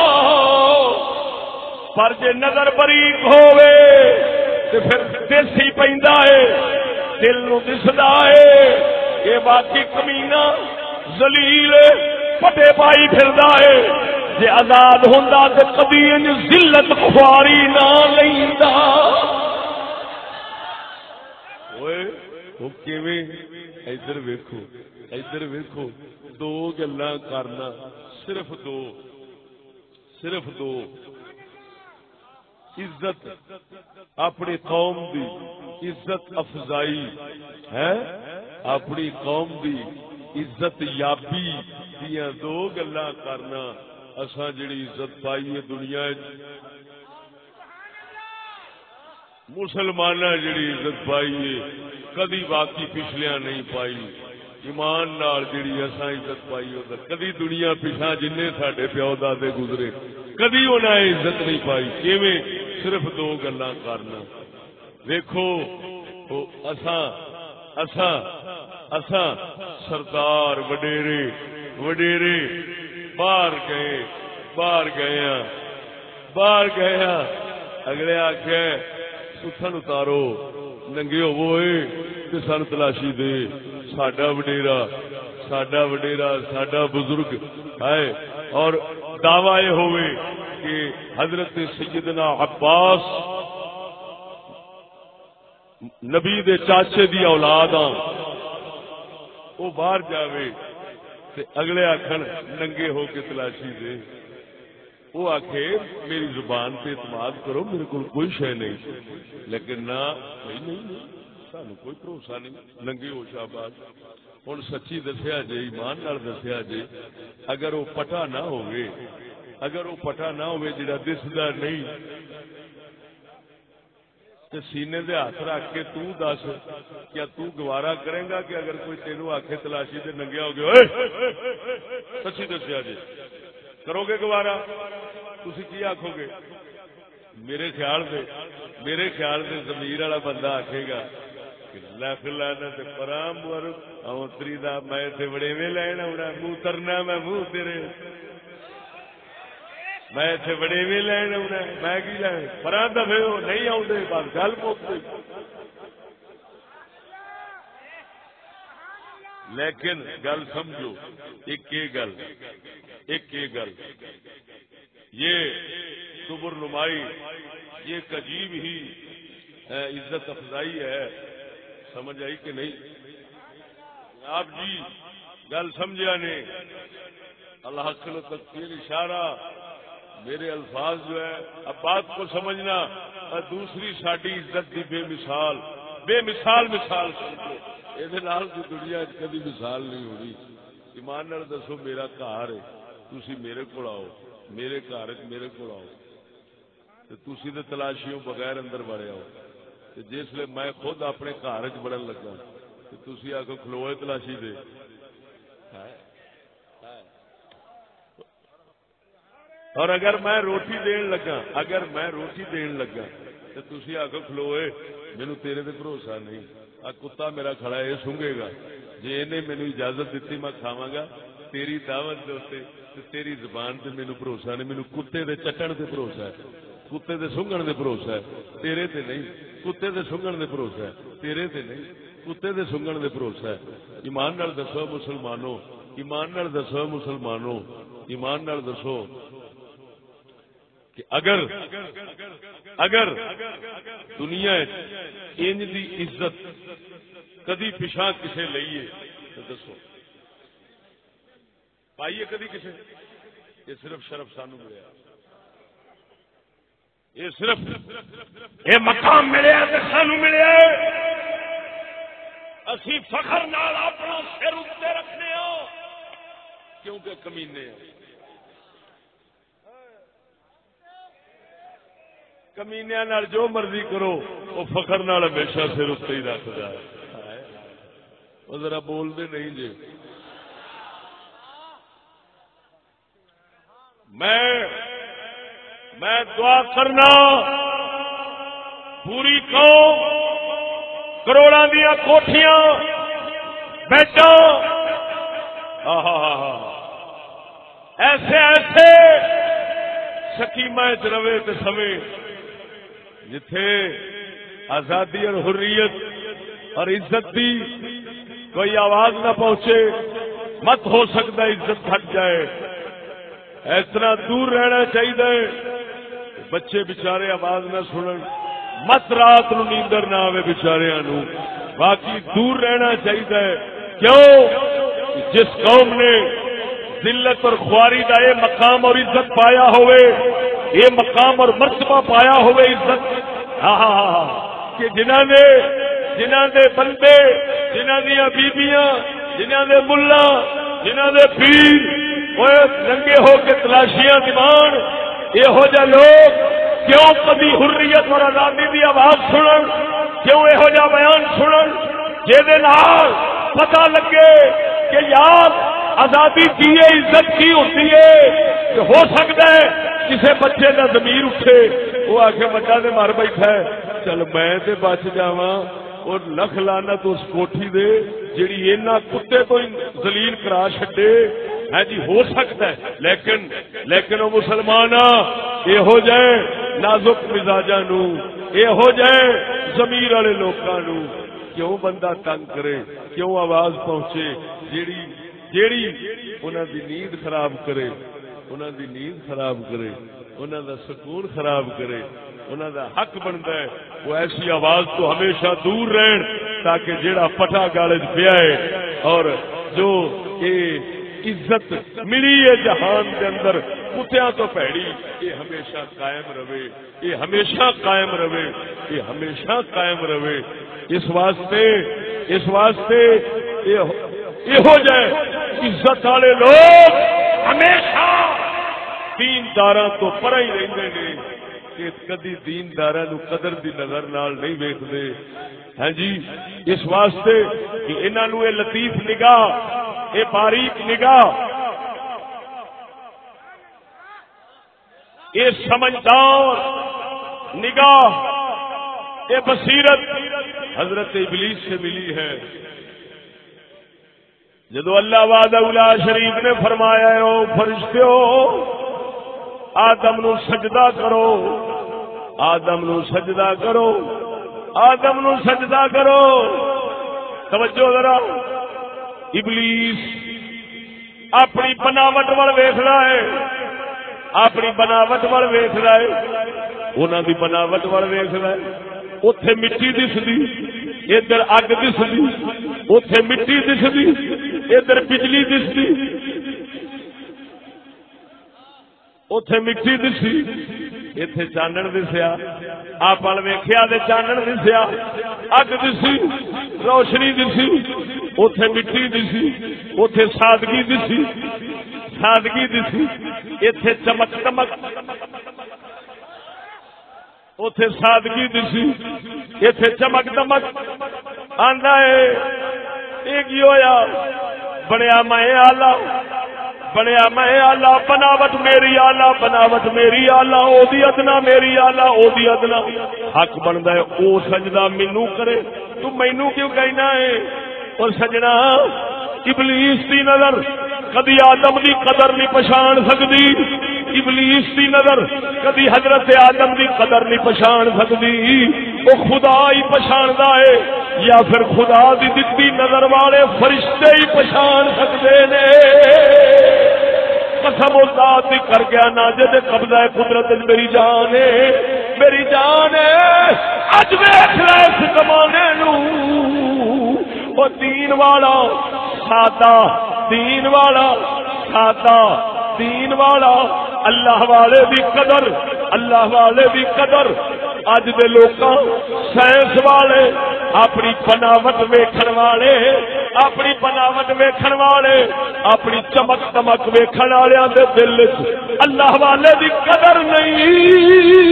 پر جے نظر بریک ہوے تے پھر دیسی پیندا ہے، دل نو دسدا ہے یہ باقی کمینا ذلیل پٹے پائی پھردا ہے۔ جے آزاد ہوندا تے کبھی ان ذلت خواری نہ لیندا۔ اوئے ادھر ویکو ادھر ویکو دو گلا کرنا صرف دو صرف دو عزت اپنی قوم دی عزت افزائی ہے اپنی قوم دی عزت یابی دیا دو گلا کرنا اصا جڑی عزت پائی ہے دنیا مسلمان جڑی عزت پائی ہے کدی باقی پچھلیا نہیں پائی۔ ایمان نال جڑی اصا عزت پائی ہو کدی دنیا پچھا جن سڈے پیو دے گزرے، کدی انہیں عزت نہیں پائی۔ کیویں؟ صرف دو گلا کرنا دیکھو اساں اساں اساں سردار وڈیرے وڈیرے باہر گئے، باہر گیا باہر گیا اگلے آخیا ستن اتارو۔ ننگے ہوئے سن تلاشی دے ساڈا وڈیرا ساڈا وڈیرا ساڈا بزرگ ہے اور دعوی ہوئے کہ حضرت سیدنا عباس نبی دے چاچے دی اولاد آ وہ باہر جاوے تے اگلے آخر ننگے ہو کے تلاشی دے وہ آخ میری زبان پہ اعتماد کرو، میرے کو کوئی شہ نہیں۔ لیکن نہ سانو کوئی بھروسہ نہیں۔ ننگے ہو شاہباد ہوں سچی دسیا جی ایمان نال دسیا جی اگر وہ پٹا نہ ہوئے، اگر وہ پٹا نہ ہوئے جڑا دسدا نہیں، تے سینے دے ہاتھ رکھ کے تو دس کیا تو گوارا کرے گا کہ اگر کوئی تینوں آخے تلاشی تے ننگیا ہو گیا سچی دسیا جی کرو گے گوارا؟ تھی کی آخو گے؟ میرے خیال سے میرے خیال سے زمیر والا بندہ آخے گا لکھ لانا پرام اوتری دا میں تے بڑے میں لینا منہ ترنا میں، منہ تیرے۔ میں اتنے بڑے میں لینا میں کی لین دفے نہیں آتے بس گل پوکتے لیکن گل سمجھو، ایک گل ایک گل، یہ سبر نمائی، یہ ایک عجیب ہی عزت افزائی ہے، سمجھ آئی کہ نہیں؟ آپ جی گل سمجھا نے، اللہ تقسیم اشارہ، میرے الفاظ جو ہے، اب بات کو سمجھنا، اور دوسری ساری عزت کی بے مثال بے مثال مثال یہ دنیا کبھی مثال نہیں ہو رہی ایمان دسو میرا گھر ہے تھی میرے کو آؤ میرے گھر میرے کو آؤ تھی تو تلاشیوں بغیر اندر بڑے آؤ جس لیے میں خود اپنے گھر چ بڑھن لگا تھی آ کے کھلوئے تلاشی دے اور اگر میں روٹی دین لگا اگر میں روٹی دین لگا تو تھی آ کے کھلوئے مینو تیرے تے بھروسہ نہیں آ کتا میرا کھڑا یہ سونگے گا۔ جی انہیں مینو اجازت دیتی، میں کھاوا گا۔ تیری دعوت دے تیری زبان سے مینو بھروسہ نہیں مینو کتے دے چٹن سے بھروسہ ہے۔ کتے دے سنگن دے بھروسہ ہے۔ تیرے تے نہیں، کتے دے سنگن دے بھروسہ ہے۔ تیرے تے نہیں، کتے دے سنگن دے بھروسہ ہے۔ ایمان نال دسو مسلمانوں، ایمان نال دسو مسلمانوں، ایمان نال دسو کہ اگر اگر دنیا انج دی عزت کدی پچھا کسے لئیے تو دسو۔ پائیے کدی کسے۔ یہ صرف شرف سانو ملے یہ صرف یہ مقام ملے سانو ملے اسی فخر نال اپنا سر اتنے رکھنے ہو۔ کیونکہ کمینے ہیں کمینیا جو مرضی کرو، وہ فخر نال ہمیشہ سر اتنے ہی رکھ جائے۔ وہ ذرا بولتے نہیں جی۔ میں میں دعا کرنا، پوری قوم کروڑا دیا کوٹیاں بیٹا ایسے ایسے سکیم روے تو سمے۔ جتھے آزادی اور حریت اور عزت دی کوئی آواز نہ پہنچے، مت ہو سکتا عزت گھٹ جائے۔ اس طرح دور رہنا چاہیے، بچے بچارے آواز نہ سنن۔ مت رات نو نیندر نہ آئے بچاریا نو باقی دور رہنا چاہیے۔ کیوں؟ جس قوم نے ذلت اور خواری کا یہ مقام اور عزت پایا ہوئے یہ مقام اور مرتبہ پایا ہوئے عزت ہاں، ہاں،, ہاں ہاں کہ جنہ نے جنہ دے بندے جنہ دیا بیبیاں جنہ دے ملا جنہ دے پیر وہ ننگے ہو کے تلاشیاں دیوان یہ لوگ کیوں کبھی حریت اور آزادی کی آواز سنن؟ کیوں یہو جا بیان سنن؟ جہد پتا لگے کہ یار، آزادی کی عزت کی ہوتی ہے کہ ہو سکتا ہے کسی بچے کا زمین اٹھے، وہ آ کے بچہ دے مر بیٹھا ہے۔ چل میں تے بچ جا اور لکھ لانا تو اس کوٹھی دے، جیڑی اینا کتے تو زلیل کرا چڈے ہے ہاں جی ہو سکتا ہے، لیکن لیکن وہ مسلمان یہ ہو جائے نازک مزاجا نو یہ ہو جائے زمیر والے لوگوں کیوں بندہ تنگ کرے؟ کیوں آواز پہنچے؟ جیڑی جیڑی انہوں دی نیند خراب کرے۔ انہوں دی نیند خراب کرے انہوں دا سکون خراب کرے انہوں دا حق بنتا ہے، وہ ایسی آواز تو ہمیشہ دور رہن تاکہ جیڑا پٹا گالج پیا ہے اور جو عزت ملی ہے جہان کے اندر کتیا تو پیڑی یہ ہمیشہ قائم رہے یہ ہمیشہ قائم رہے یہ ہمیشہ قائم رہے۔ اس واسطے اس واسطے یہ ہو جائے۔ عزت والے لوگ ہمیشہ دین تو پر ہی رہتے ہیں کہ کدی دین قدر دی نظر نال نہیں ویکتے ہاں جی اس واسطے کہ انہوں یہ لطیف نگاہ یہ باریک نگاہ یہ سمجھدار نگاہ یہ بصیرت حضرت ابلیس سے ملی ہے۔ جدو اللہ واد شریف نے فرمایا ہو فرشتے ہو آدم نو سجدہ کرو۔ آدم نو سجدہ کرو۔ آدم نو سجدہ کرو۔ توجہ ذرا، ابلیس اپنی بناوٹ وال ویخ رہا ہے۔ اپنی بناوٹ وال ویخ رہا ہے۔ انہوں کی بناوٹ وال ویخ رہا ہے۔ اتے مٹی دستی ادھر اگ دستی اتے مٹی دستی ادھر بجلی دستی اتے مٹی دسی اتے چانن دسیا۔ آپ ویخیا چانن دسیا۔ اگ دسی، روشنی دسی اتے مٹی دسی اتے سادگی دسی سادگی دسی۔ اتے چمک چمک اتے سادگی دسی اتے چمک دمک۔ آدھا یہ ہوا بنیا میں آلہ۔ بنیا میں آلہ۔ بناوٹ میری آلہ، بناوٹ میری آلہ۔ او دی ادنا میری آلہ، او دی ادنا۔ حق بنتا ہے، او سجدہ مینو کرے۔ تو مینو کیوں کہنا ہے؟ اور سجنا، ابلیس دی نظر۔ کدی آدم دی قدر نہیں پچھان سکتی ابلیس دی نظر کدی حضرت آدم دی قدر نہیں پچھان سکتی۔ وہ خدا ہی پچھاندہ ہے یا پھر خدا دی دتی نظر والے فرشتے ہی پچھان سکتے نے۔ قسم و ذات دی کر گیا نا جے قبضہ قدرت میری جان ہے۔ میری جان ہے۔ اج ویکھ لے اس زمانے نو۔ وہ دین والا، سادہ دین والا، سادہ دین والا، اللہ والے بھی قدر، اللہ والے بھی قدر۔ اج دے لوگ سائنس والے، اپنی بناوٹ ویکھن والے، اپنی بناوٹ ویکھن والے، اپنی چمک دمک ویکھن والے دے دل اللہ والے دی قدر نہیں۔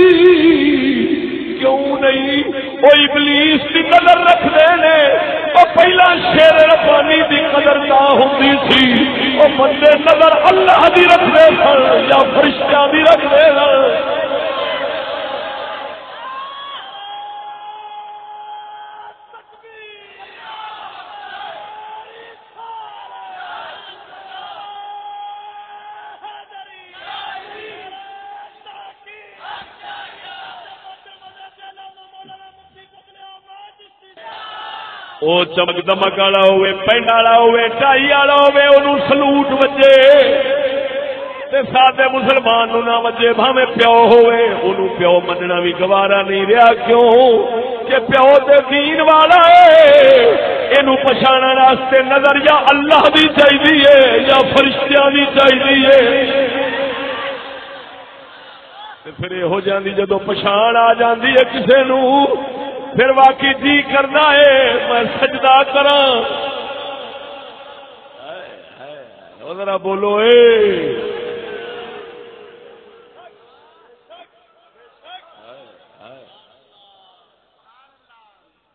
کیوں نہیں؟ وہ ابلیس کی قدر رکھتے ہیں وہ پہلا شیر ربانی کی قدر نہ ہوتی تھی۔ وہ بندے قدر اللہ کی رکھتے سن یا فرشتہ بھی رکھتے سن۔ وہ چمک دمک والا ہوے پینڈ والا ہوے ٹائی والا ہوے انہوں سلوٹ بجے سادے مسلمان نہ وجے بھاوے پیو ہوے انہوں پیو مننا بھی گوارا نہیں رہا کیوں؟ کہ پیو دے دین والا ہے۔ یہ پچھاڑ واسطے نظر یا اللہ بھی چاہیے یا فرشتیاں بھی چاہیے پھر یہ جاندی جدو پچھان آ جاندی ہے کسے نو پھر واقعی جی کرنا ہے میں سجدہ کرا ذرا بولو اے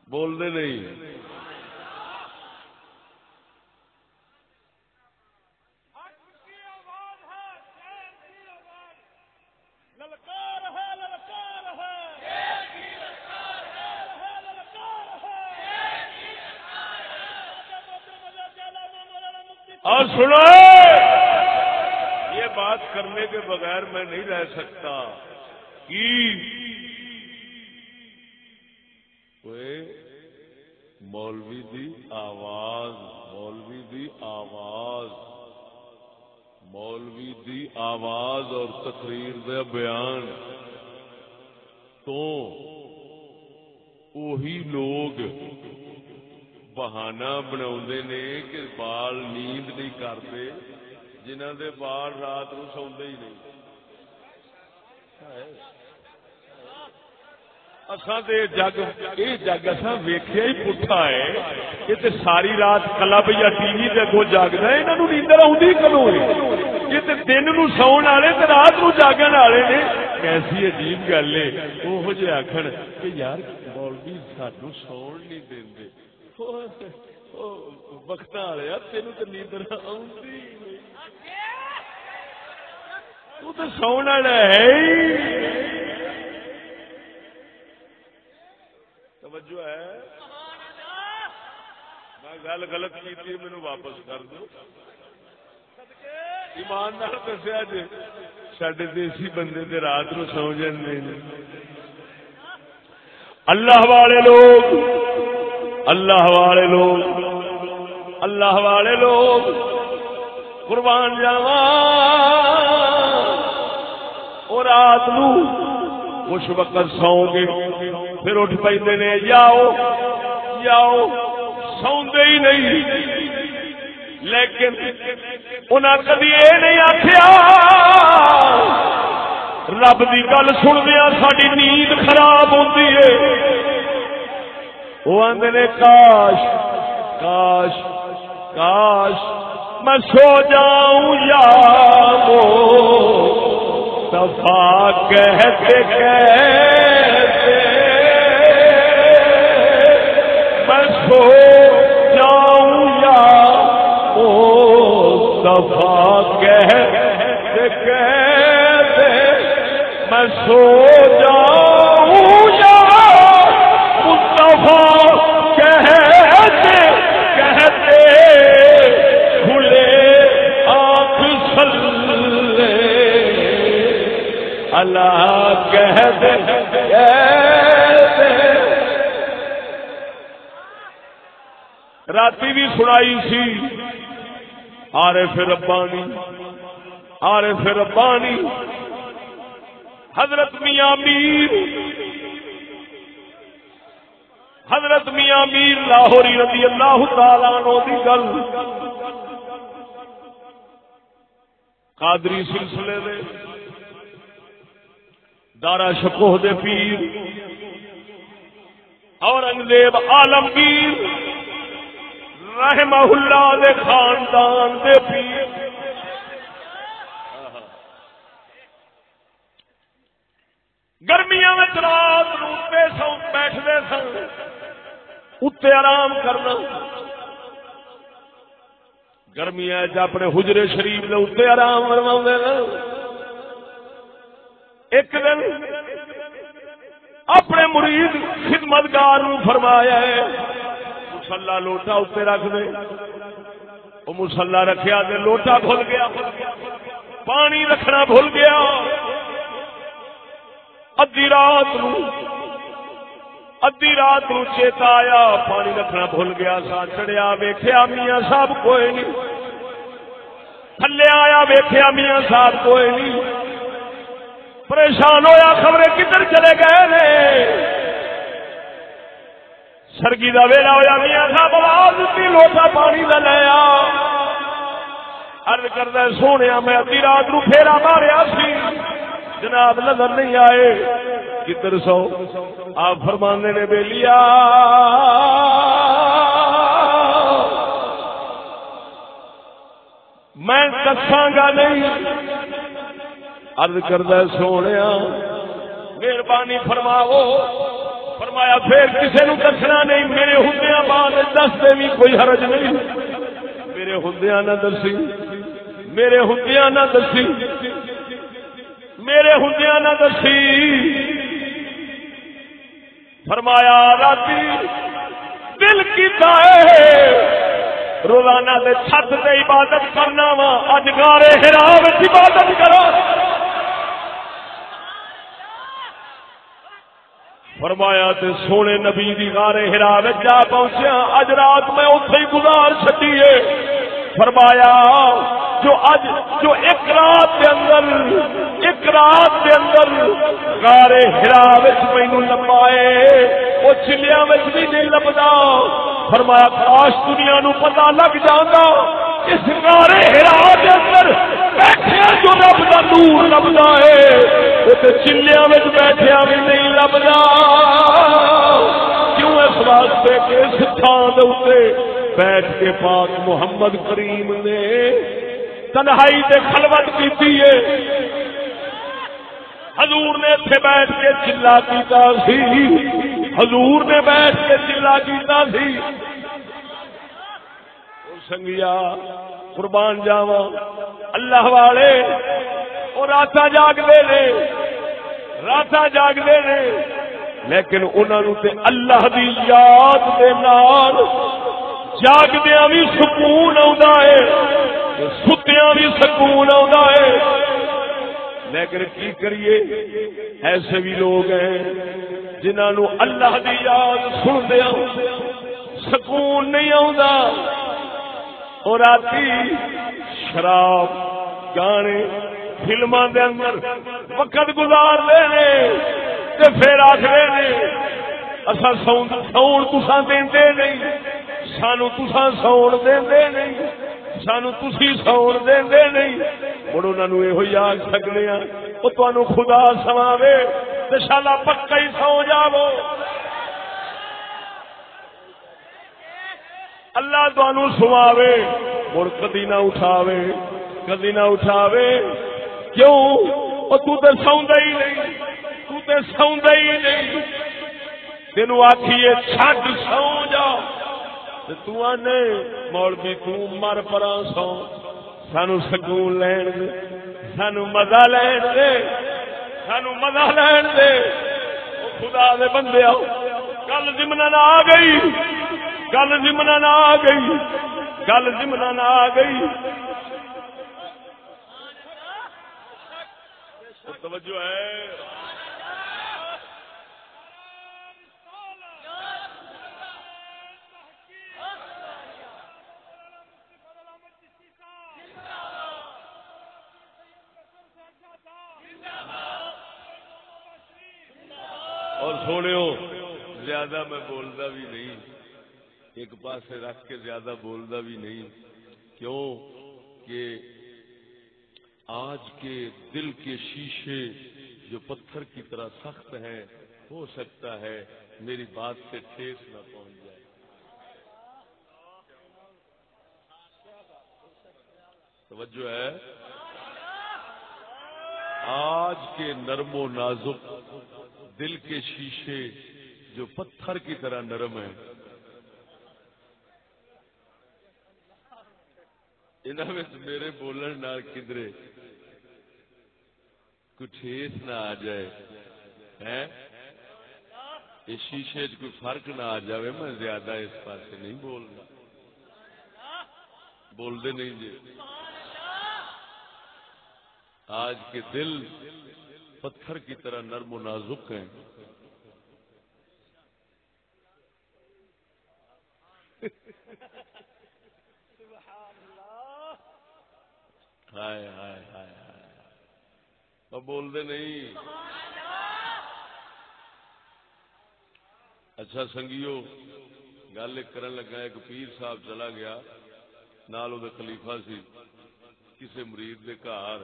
بول دے نہیں اور سنو! یہ بات کرنے کے بغیر میں نہیں رہ سکتا۔ کہ مولوی دی آواز، مولوی دی آواز۔ مولوی دی آواز اور تقریر دے بیان۔ تو وہی لوگ بہانا بنا نے کہ بال نیند نہیں کرتے جنہ دے بال رات نو سو ہی نہیں جگ یہ جگ اصا ویخیا ہی پٹھا ہے یہ تو ساری رات کلب یا ٹی وی اگو جگنا یہاں نیندر آدھی کلو یہ تو دن نو سو والے تو رات نو جاگن والے نے کیسی عجیب گل ہے وہ جی آخر کہ یار مولوی سانو سو نہیں دے وقت والے تین تو نیندر تو سو والا ہے۔ توجہ ہے۔ میں گل غلط کی مینو واپس کر دو۔ ایماندار دسیا جی سڈے دیسی بندے دے رات نو سو جانے اللہ والے لوگ۔ اللہ والے لوگ، اللہ والے لوگ، قربان جاوا اور رات نو کچھ وقت سو گے۔ پھر اٹھ پہ نے جاؤ جاؤ سوندے ہی نہیں۔ لیکن انہیں کدی یہ نہیں آخیا رب کی گل سندیا ساری نیند خراب ہوتی ہے وہ آدھے کاش کاش کاش میں سو جاؤں یا وہ صفا کہتے کہ سنائی سی۔ آرے پھر ربانی آرے پھر ربانی۔ حضرت میاں میر۔ حضرت میاں میر لاہوری رضی اللہ تعالی عنہ دی گل۔ قادری سلسلے دے۔ دارا شکوہ دے پیر۔ اورنگزیب عالمگیر رحمہ اللہ دے خاندان دے پیر۔ گرمیاں میں رات روتے سو، بیٹھتے سن اتنے آرام کرنا۔ گرمیاں اپنے حجرے شریف کے اتنے آرام فرما ایک دن اپنے مرید خدمتگار فرمایا ہے مسلا لوٹا اتنے رکھ دے۔ وہ مسلا رکھیا دے لوٹا بھول گیا۔ پانی رکھنا بھول گیا۔ ادی رات ادی رات نو چیتا آیا، پانی رکھنا بھول گیا سا۔ چڑیا ویخیا میاں صاحب کوئی نہیں۔ تھلے آیا ویخیا میاں صاحب کوئی نہیں۔ پریشان ہویا، خبریں کدھر چلے گئے نے؟ سرگی کا ویلا ہوا میاں صاحب آواز دیتی لوٹا پانی کا لیا ارد کردہ سونے میں ادی رات نو پھیرا ماریا سی۔ جناب نظر نہیں آئے۔ کدھر سو؟ آپ فرمانے نے بے لیا میں دساگا نہیں۔ ارد کردہ سونے مہربانی فرماو فرمایا، پھر کسی نو دسنا نہیں، میرے ہندیا بعد دس دے بھی کوئی حرج نہیں۔ میرے ہندیا نہ دسی، میرے ہندیا نہ دسی، میرے ہندیا نہ دسی۔ فرمایا رات دل کی روزانہ دے چھت سے عبادت کرنا وا اج گارے عبادت کرو فرمایا تے سونے نبی دی غار ہرا جا پہنچیا، اج رات میں اتے ہی گزار چڈیے فرمایا، جو اج جو ایک رات کے اندر ایک رات کے اندر غار ہرا مینو لمبائے وہ چلیا بھی نہیں لبدا۔ فرمایا، کاش دنیا نو پتا لگ جانا اس غار ہرا کے اندر بیٹھے جو رب کا نور لبدا ہے۔ چلیا بیٹھیا بھی نہیں لبنا کیوں اس واسطے کہ اس تھان بیٹھ کے پاک محمد کریم نے تنہائی سے خلوت کی حضور نے اتنے بیٹھ کے چلا کیتا سی۔ حضور نے بیٹھ کے چلا کیتا سی۔ سنگیا، قربان جاوا اللہ والے وہ رات جاگتے نے رات جاگتے نے۔ لیکن انہوں تے اللہ دی یاد دے نال جاگدیا بھی سکون ہے ستیا بھی سکون ہے۔ لیکن کی کریے، ایسے بھی لوگ ہیں جنہوں اللہ دی یاد سن دیا سکون نہیں آتا اور رات شراب، گانے فلما دے اندر وقت گزار لے تے پھر آخر نے اصا ساؤن تسا دے نہیں، سانو تسا ساؤن دے نہیں، سانو تسی ساؤن دے نہیں۔ ہوں انہوں یہ آگ سکنے ہاں وہ تمہوں خدا سواوے تو شالا پکا ہی سو جاو اللہ تمہوں سواوے مڑ کدی نہ اٹھاوے، کدی نہ اٹھاوے۔ کیوں؟ وہ تو تے سوندا ہی نہیں، تو تے سوندا ہی نہیں۔ تینو آکھیے، چھڈ سو جا۔ تے تو آنے، مولوی تو مر پرا سو۔ سانو سکون لین دے، سانو مزہ لین دے، سانو مزہ لین دے۔ خدا دے بندے آؤ گل زمنا نہ آ گئی۔ گل زمنا نہ آ گئی۔ گل زمنا نہ آ گئی۔ توجہ ہے۔ اور سونے زیادہ میں بولتا بھی نہیں۔ ایک پاس رکھ کے زیادہ بولتا بھی نہیں۔ کیوں؟ کہ آج کے دل کے شیشے جو پتھر کی طرح سخت ہیں، ہو سکتا ہے میری بات سے ٹھیس نہ پہنچ جائے۔ توجہ ہے؟ آج کے نرم و نازک دل کے شیشے جو پتھر کی طرح نرم ہیں انہوں میرے بولن نہ کدرے کچھ نہ آ جائے اس شیشے کوئی فرق نہ آ جائے میں زیادہ اس پاس نہیں بولنا بولتے نہیں جی آج کے دل پتھر کی طرح نرم و نازک ہیں ہائے ہائے ہائے ہائے۔ بول دے نہیں۔ اچھا سنگیو، گل کرن لگا، ایک پیر صاحب چلا گیا، نال وہ خلیفہ سی۔ کسی مرید دے گھر،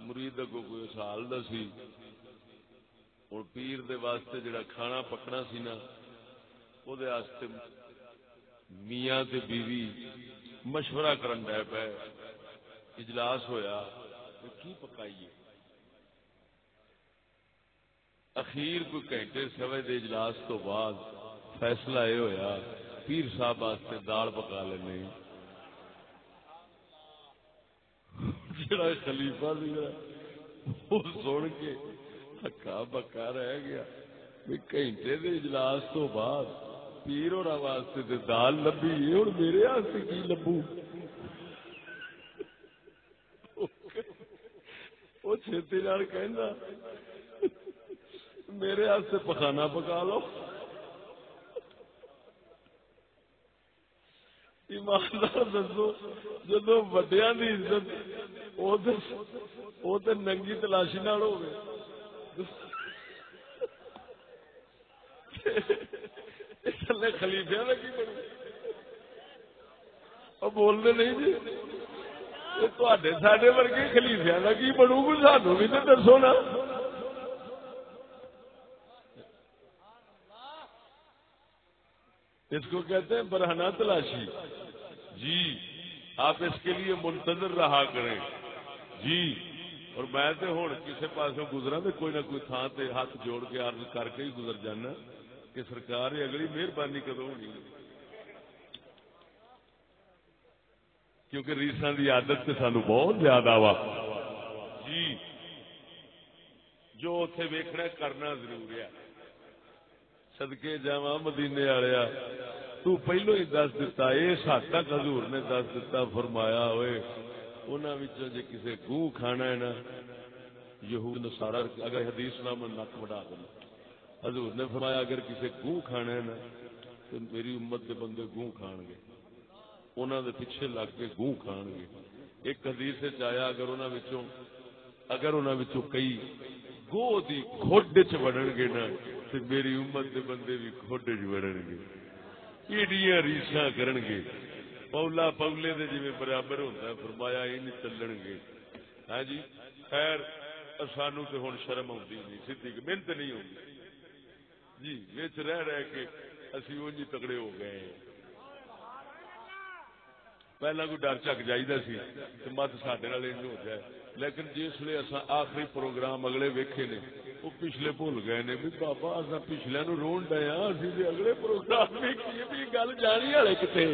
مرید کو کوئی سال دا سی۔ اور پیر دے واسطے جڑا کھانا پکنا سی نا وہ میاں تے بیوی مشورہ کرن ڈے پے۔ اجلاس ہویا کی پکائیے؟ اخیر کوئی گھنٹے سوے دے اجلاس تو بعد فیصلہ یہ ہویا، پیر صاحب واسطے دال پکا لینے۔ جڑا خلیفہ وہ سن کے ہکا بکا رہ گیا۔ گھنٹے دے اجلاس تو بعد پیر اور واسطے دال لبھی اور میرے واسطے کی لبو وہ چھتی میرے ہاتھ سے پخانا پکا لو۔ ایماندار دسو جدو وڈیا کی عزت وہ تو ننگی تلاشی نال ہو گئے خلیفیا کا کی بنو بولنے نہیں جی۔ ورگے خلیفیا کا کی بنو گی سانو بھی تو دسو نا اس کو کہتے ہیں برہنا تلاشی جی آپ اس کے لیے منتظر رہا کریں جی اور میں تو ہوں کسی پاس گزرا تو کوئی نہ کوئی تھان سے ہاتھ جوڑ کے عرض کر کے ہی گزر جانا کہ سرکار اگلی مہربانی کدو ہونی کیونکہ ریسان کی عادت سے سانو بہت زیادہ وا۔ جی۔ جو اتے ویخنا کرنا ضروری ہے۔ سدکے جا مدینے والیا تو پہلو ہی دس دتا اس حد تک حضور نے دس دتا، فرمایا ہوئے انہوں جی کسی گو کھانا ہے نا، یہود سارا اگر حدیث نہ میں نک وڈا دینا حضور نے فرمایا، اگر کسی گو کھانا ہے نا، تو میری امت کے بندے گو کھان گے۔ انہوں دے پیچھے لگ کے گو کھان گے۔ ایک حدیث چیا اگر انہوں اگر انہوں کئی گو دی کھوڈ چ وڑن گے نا تو میری امت دے بندے بھی کھوڈ چ وڑن گے۔ ایڈیاں ریسا کرن گے۔ پولا پولے دے جی برابر ہوتا ہے، فرمایا یہ نہیں چلن گے۔ ہاں جی؟ خیر، سانو تو ہوں شرم آتی نہیں سی محنت نہیں ہوگی جی بچ رہ رہ کے اسی اونجی تگڑے ہو گئے ہیں۔ پہلا کوئی ڈر چک جائیے سی مت سڈے ہو جائے لیکن جس لیے اصا آخری پروگرام اگلے ویکھے نے وہ پچھلے بھول گئے نے بھی بابا اصا پچھلے نو رون ڈیا اسی اگلے پروگرام بھی گل جانی والے کتنے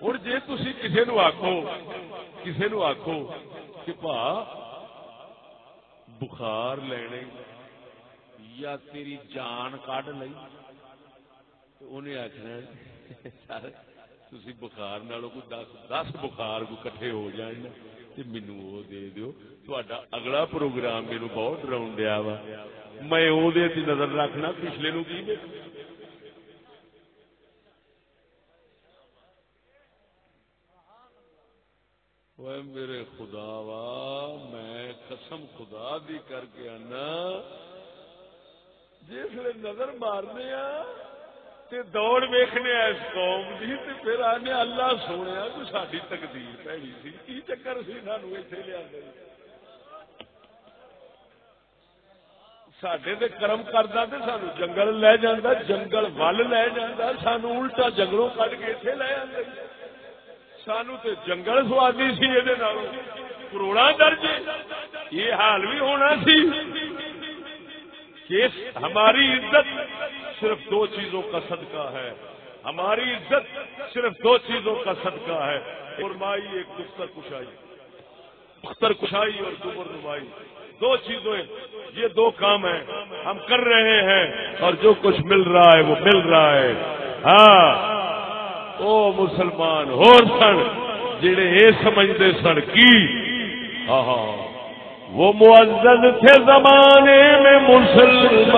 ہوں جی تھی کسی نو آخو کسی نو آخو کہ پا بخار لینے یا تیری جان کڈ لی انہیں آخنا تھی بخار نالوں کو دس دس بخار کو کٹھے ہو جائیں مینو وہ دے دیو اگلا پروگرام میرے بہت ڈراؤن دیا وا میں نظر رکھنا پچھلے نو کی میرے خدا وا میں قسم خدا دی کر کے آنا جس نظر مارنے تے دوڑ ویخنے اس قوم دی تے پھر آنے اللہ سونے تو ساری تقدیر پیڑی سی۔ کی چکر سی؟ سانو اتنے لیا سڈے کرم کرتا تو سان جنگل لے جانا جنگل ول لے جانا سانو الٹا جنگلوں کٹ کے اتنے لے آ سانو تو جنگل سوادی سی یہ کروڑا درج یہ حال بھی ہونا سی۔ کہ ہماری عزت صرف دو چیزوں کا صدقہ ہے۔ ہماری عزت صرف دو چیزوں کا صدقہ ہے۔ اور مائی ایک دفتر کشائی۔ اختر کشائی اور دبر نمائی دو چیزیں، یہ دو کام ہیں۔ ہم کر رہے ہیں اور جو کچھ مل رہا ہے وہ مل رہا ہے۔ ہاں۔ او مسلمان ہو سن جڑے یہ سمجھتے سن کی؟ ہاں ہاں۔ وہ معزز تھے زمانے میں مسلمان۔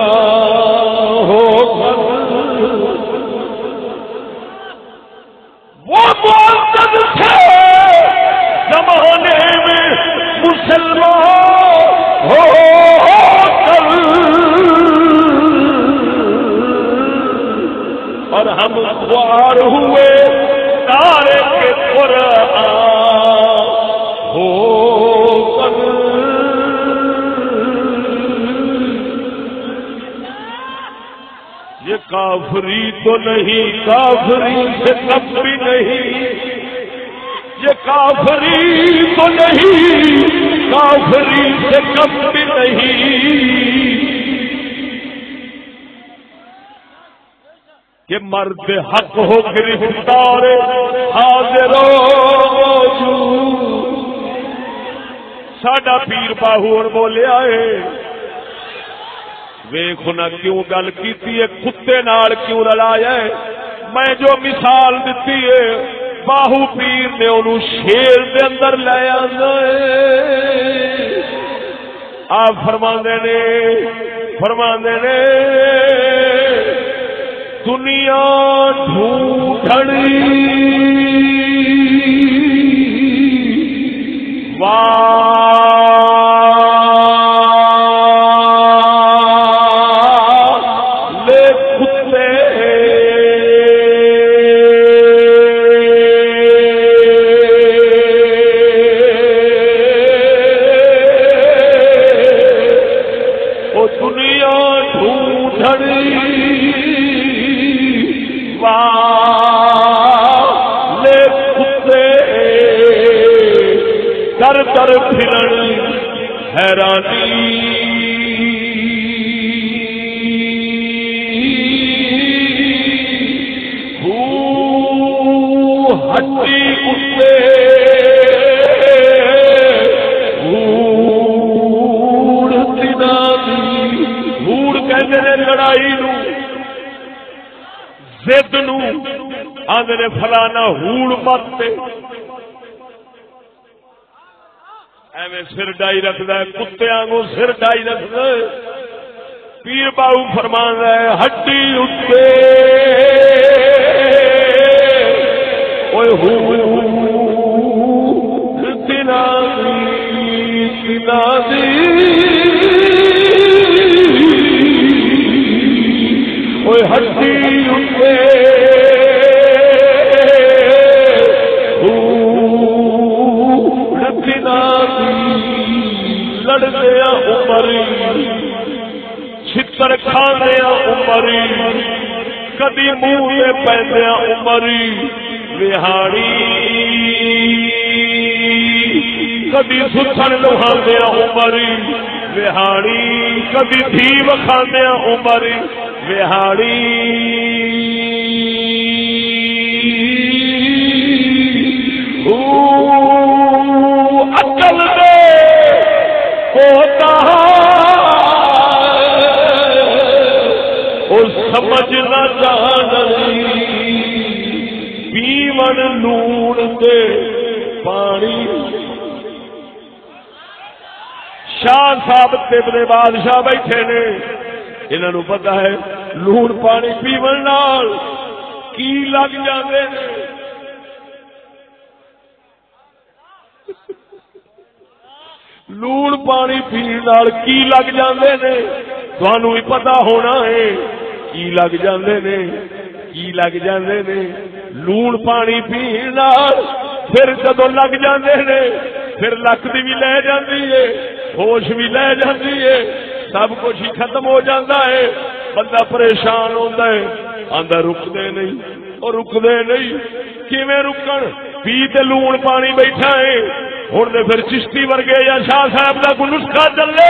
ہو وہ معزز تھے زمانے میں مسلمان۔ ہو اور ہم خوار ہوئے تارے کے قرآن۔ ہو یہ کافری تو نہیں، کافری سے کم بھی نہیں۔ یہ کافری تو نہیں، کافری سے کم بھی نہیں۔ کہ مرد حق ہو، گرفتار حاضر ساڈا پیر باہو اور بولیا ہے ویخ کیوں گل کی کتے نال کیوں رلایا میں جو مثال دیتی ہے، باہو پیر نے انہوں شیر دے اندر لے آپ فرما نے فرما نے، دنیا ڈھونڈی واہ! زد نو آدھے فلانا ہوڑ مت ایویں سر ڈائی رکھد کتے آگو سر ڈائی رکھد پیر باؤ فرمان ہے، ہڈی اتنے ہڈی امری چھتر کھاندیا امری کدی منہ پہدیا امری وہاڑی کدی ستن لوہاندیا امری وہاڑی کدی دھی وکھاندیا امری وہاڑی سمجھنا پیمن لون کے پانی۔ شاہ صاحب تبنے بادشاہ بیٹھے نے، انہوں پتا ہے لون پانی پیمن نال کی لگ جاتے ہیں پانی پینے کی لگ جاندے نے تھانوں بھی پتا ہونا ہے۔ کی لگ جاندے نے، کی لگ جاندے نے؟ لون پانی پینے پھر جدو لگ جاندے نے، پھر لک دی بھی لے جاندی ہے، ہوش بھی لے جاندی ہے، سب کچھ ہی ختم ہو جاتا ہے۔ بندہ پریشان ہوتا ہے آدھا رکتے نہیں اور رکتے نہیں۔ کیویں رکن؟ پی تے لون پانی بیٹھا ہے۔ ہوں تو پھر چشتی ورگے یا شاہ صاحب کا کوئی نسخہ چلے۔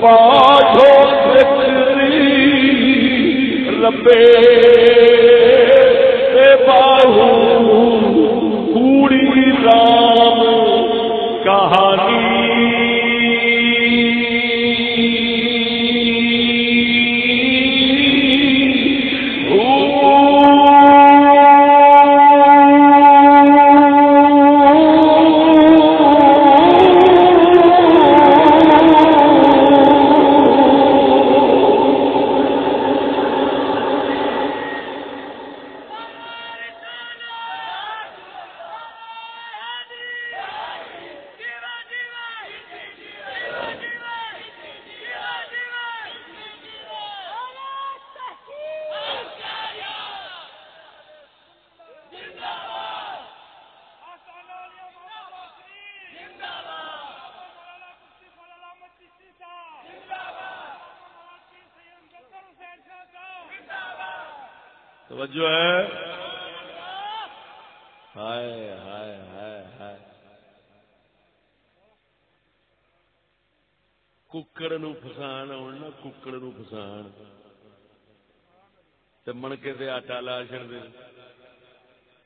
باہو ربے۔ فسان منکے سے آٹا لا چڑ دے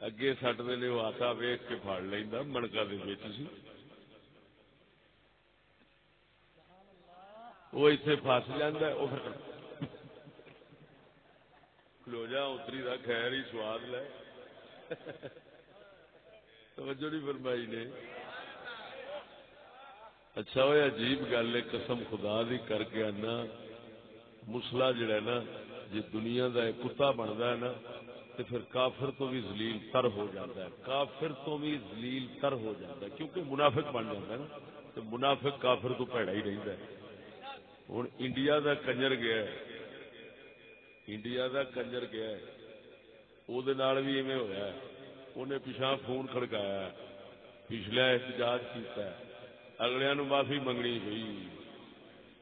اگے سٹ دے وہ آٹا ویخ کے فاڑ لینا منکا دے بچ سی۔ وہ اتنے فس جا وہ کھلو جا، اتری کا خیر ہی سواد لے۔ توجہ نہیں فرمائی نے۔ اچھا وہ عجیب گل ہے، قسم خدا دی کر کے آنا۔ مسلا جڑا نا جی دنیا کا ایک کتا بنتا ہے نا تو پھر کافر تو بھی زلیل تر ہو جاتا ہے۔ کافر تو بھی زلیل تر ہو جاتا ہے، کیونکہ منافق بن جاتا ہے نا۔ تو منافق کافر تو پیڑا ہی رہتا ہے۔ ہوں انڈیا کا کنجر گیا ہے۔ انڈیا کا کنجر گیا ہے۔ وہ بھی ایویں ہوا ہے۔ انہیں پچھا فون کھڑکایا پچھلا احتجاج کیتا ہے۔ اگلے نو معافی منگنی گئی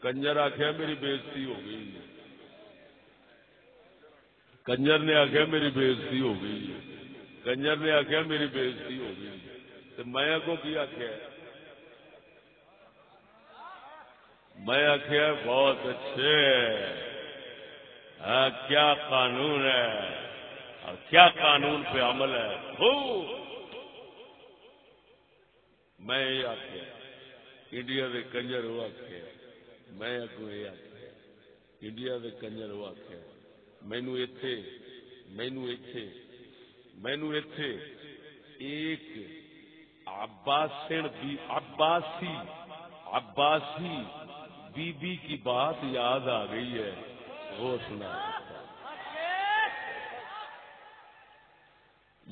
کنجر آخیا میری بےزتی ہو گئی۔ کنجر نے آخیا میری بےزتی ہو گئی۔ کنجر نے آخیا میری بےزتی ہو گئی۔ تو میں اگوں کی آخیا میں آخیا بہت اچھے۔ ہاں، کیا قانون ہے؟ اور کیا قانون پہ عمل ہے؟ میں یہ آخیا انڈیا کے کنجر وہ آخیا میں اگوں یہ آخیا انڈیا کے کنجر وہ آخیا مینو اتے مینو اتے مینو اتے ایک عباسن بی، عباسی عباسی بی بی کی بات یاد آ گئی ہے۔ وہ سنا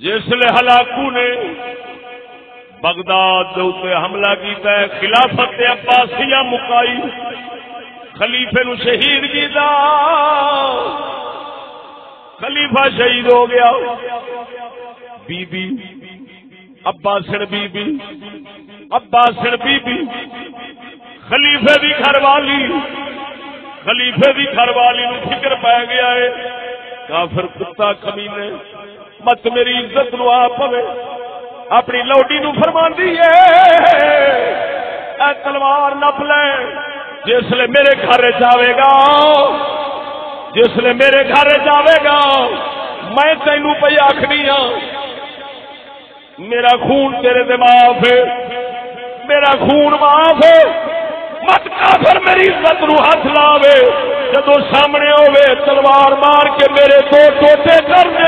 جس ہلاکو نے بغداد حملہ کیا خلافت عباسیہ مکائی خلیفے نو شہید کیا خلیفہ شہید ہو گیا۔ بی بی ابا سن بی بی ابا سن بی بی خلیفے دی گھر والی خلیفے دی گھر والی نو فکر پی گیا ہے۔ کافر کتا کمی نے مت میری عزت نو آ پوے۔ اپنی لوڈی نو فرما ہے۔ اے تلوار نپ لے۔ جس لے میرے گھر چاہے گا۔ جس نے میرے گھر جاوے گا۔ میں تینوں پہ آخنی ہاں۔ میرا خون تیرے دماغ میرا خون معاف مت کافر، میری عزت نو ہاتھ لاوے۔ جدو سامنے ہوے تلوار مار کے میرے دو ٹوٹے کر دے۔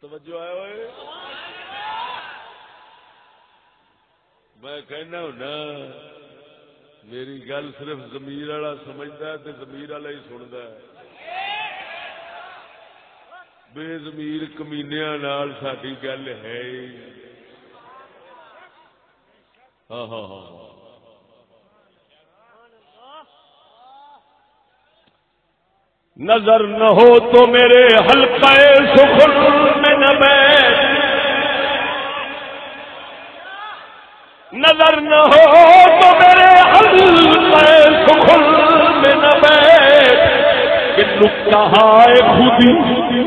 توجہ آئے ہوئے؟ میں کہنا ہوں نا میری گل صرف زمیر والا سمجھتا ہے تو زمیر والا ہی سنتا ہے۔ بے زمیر کمینیا نال ساری گل ہے ہاں،, ہاں ہاں ہاں۔ نظر نہ ہو تو میرے حلقہ سخن میں نہ بیٹھ۔ نظر نہ ہو تو میرے حلقہ سخن میں نہ بیٹھ کہ نکتا ہائے خودی،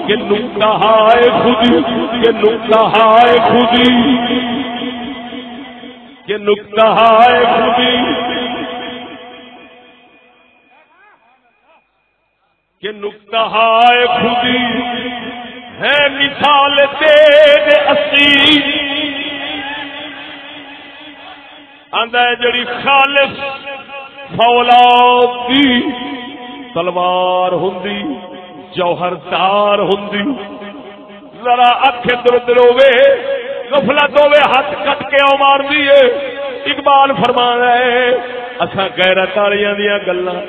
کہ نکتا ہائے خودی، کہ نکتا ہائے خودی، کہ نکتا ہائے خودی، کہ نکتہ نکتا خودی۔ ہے مثال تیز اسی۔ آدھا جڑی خالص فولاد کی تلوار ہوں جوہر تار ہوں ذرا اکھ ادھر ادھر ہوے گفلت ہوے ہاتھ کٹ کے او مار دیے اقبال فرما ہے اصا گیرت والیاں دیا گلا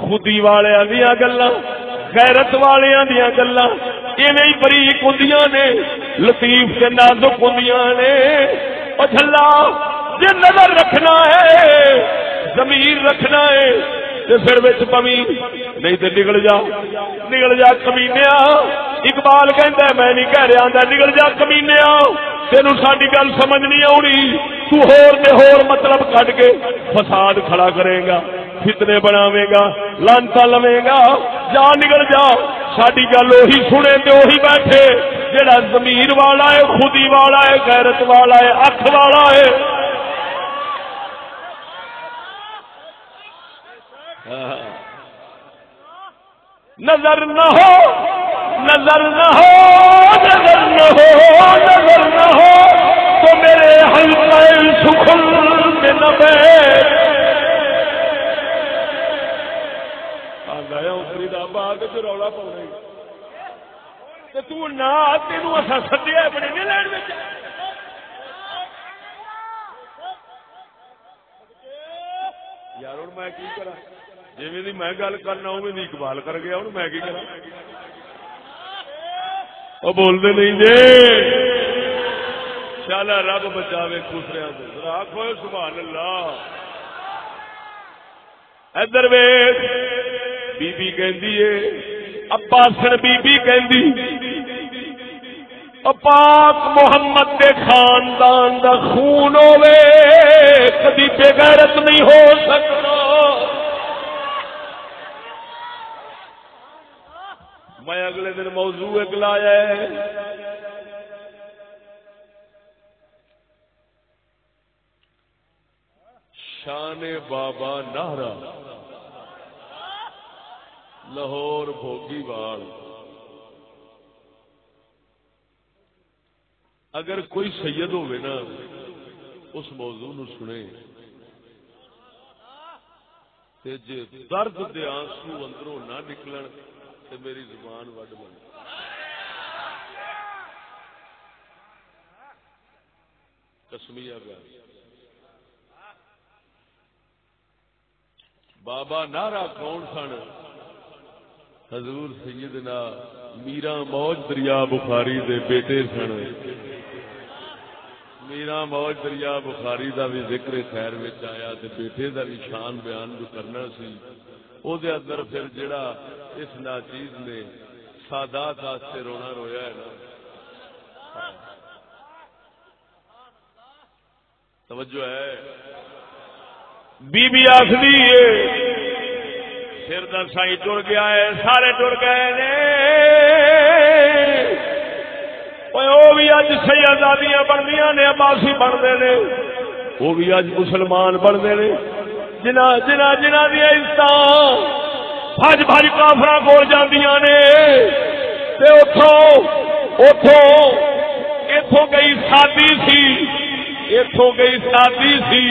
خودی والے دیا گلا غیرت والے دیا گلا ایویں ہی بریک ہوں نے، لطیف سے نازک ہوں نے۔ جلا جی نظر رکھنا ہے زمین رکھنا ہے تو پھر بچ پمی نہیں تو نکل جا۔ نکل جا کمینیا۔ اقبال کہہ میں نہیں کہہ رہا نکل جا کمینیا۔ تین ساری گل سمجھ نہیں آنی تو ہور دے ہور مطلب کٹ کے فساد کھڑا کرے گا، فتنے بناوے گا، لانتا لوے گا۔ جا نکل جا ساری گل اہی سنے تو اہی بیٹھے۔ جڑا زمیر والا ہے، خودی والا ہے، غیرت والا ہے، اکھ والا ہے نظر نہ ہو، نظر نہ ہو، نظر نہ ہو، نظر نہ ہو، تو میرے حلقہ سکھل میں نہ بیٹھ باغ رولا پاؤنا تین سدیا نہیں لین یار میں کی کرا جی میں گل کرنا اوی اقبال کر گیا ہوں میں کی کرا وہ بولتے نہیں جی چل رب بچاوے خسریا آخو سبحان اللہ ادھر ویس بی بی کہندی ہے اباسن بی بی کہندی پاک محمد کے خاندان دا خون ہوے کدی بے غیرت نہیں ہو سکتا میں اگلے دن موضوع ایک لایا ہے۔ شان بابا نہرا لاہور بھوگی وال اگر کوئی سید ہوئے نا، اس موضوع نو سنے۔ تے جے درد دے آنسو اندروں نہ نکلن تے میری زبان وڈ بن۔ کسمیا گیا بابا نارا کون سن؟ حضور سیدنا میرا موج دریا بخاری دے بیٹے سن۔ میرا موج دریا بخاری دا بھی ذکر خیر آیا تے بیٹے دا بھی شان بیان جو کرنا سی۔ او دے اندر پھر جڑا اس ناچیز نے سادات واسطے رونا رویا ہے نا توجہ ہے بی بی آخری سر در سائی ٹر گیا ہے سارے ٹر گئے نے وہ بھی اج سیادیاں بنتی نے عباسی بنتے نے وہ بھی اج مسلمان بنتے نے جنا جنا جنا دیا عزت بج بج کافر کول جاندیاں نے۔ تے اتوں اتوں اتوں گئی سادی سی اتوں گئی سادی سی۔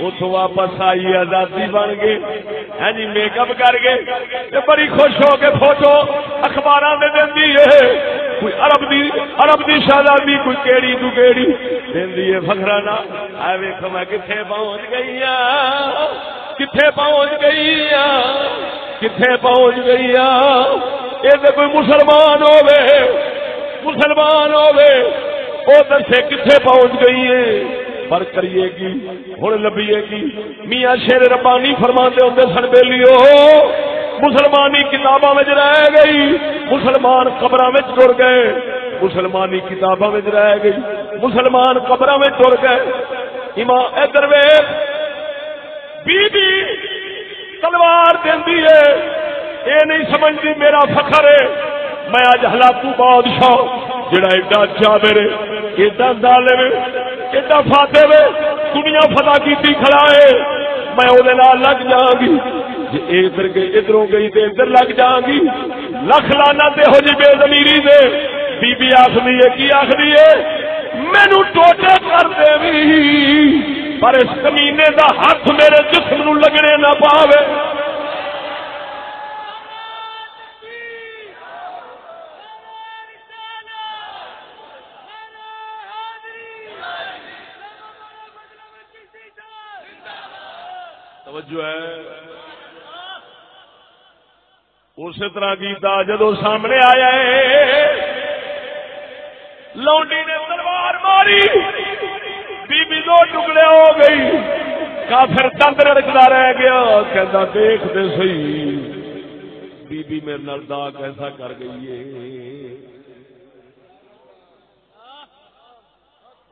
اتوں واپس آئی، آزادی بن گئے ہاں جی میک اپ کر گئے۔ بڑی خوش ہو کے فوٹو اخبار میں دینی جی ہے۔ کوئی عرب دی عرب دی شہزادی کوئی کیڑی تو کیڑی؟ دینی ہے فخرانا اے ویکھو میں کتنے پہنچ گئی ہاں کتنے پہنچ گئی ہاں کتنے پہنچ گئی ہاں۔ یہ کوئی مسلمان ہوے مسلمان ہوے وہ دسے کتنے پہنچ گئی ہے پر کریے گی ہوں لبیے گی میاں شیر ربانی فرما ہوں سن بیلیو مسلمانی کتاباں رہ گئی۔ مسلمان قبر ٹر گئے۔ مسلمانی کتاباں رہ گئی۔ مسلمان قبر ٹر گئے۔ امام ادھر بی بی تلوار دینی ہے۔ یہ نہیں سمجھتی میرا فخر ہے۔ میں اج ہلاکو بادشاہ جڑا ایڈا اچھا میرے ایڈا دالے ایڈا فاتے وے دنیا فتح کی کھڑا ہے۔ میں وہ لگ جا گی جی ادھر گئی ادھر گئی تو ادھر لگ جا گی لکھ لانا ہو جی بے زمیری دے۔ بی بی آخری ہے، کی آخری ہے؟ مینو ٹوٹے کر دے پر اس کمینے دا ہاتھ میرے جسم نو لگنے نہ پاوے۔ توجہ ہے۔ اسی طرح گیتا جدو سامنے آیا ہے، لونڈی نے تلوار ماری بی بی دو ٹکڑے ہو گئی، کافر تند رڑکتا رہ گیا کہتا دیکھتے سی بی بی میرے نال دا کیسا کر گئی ہے۔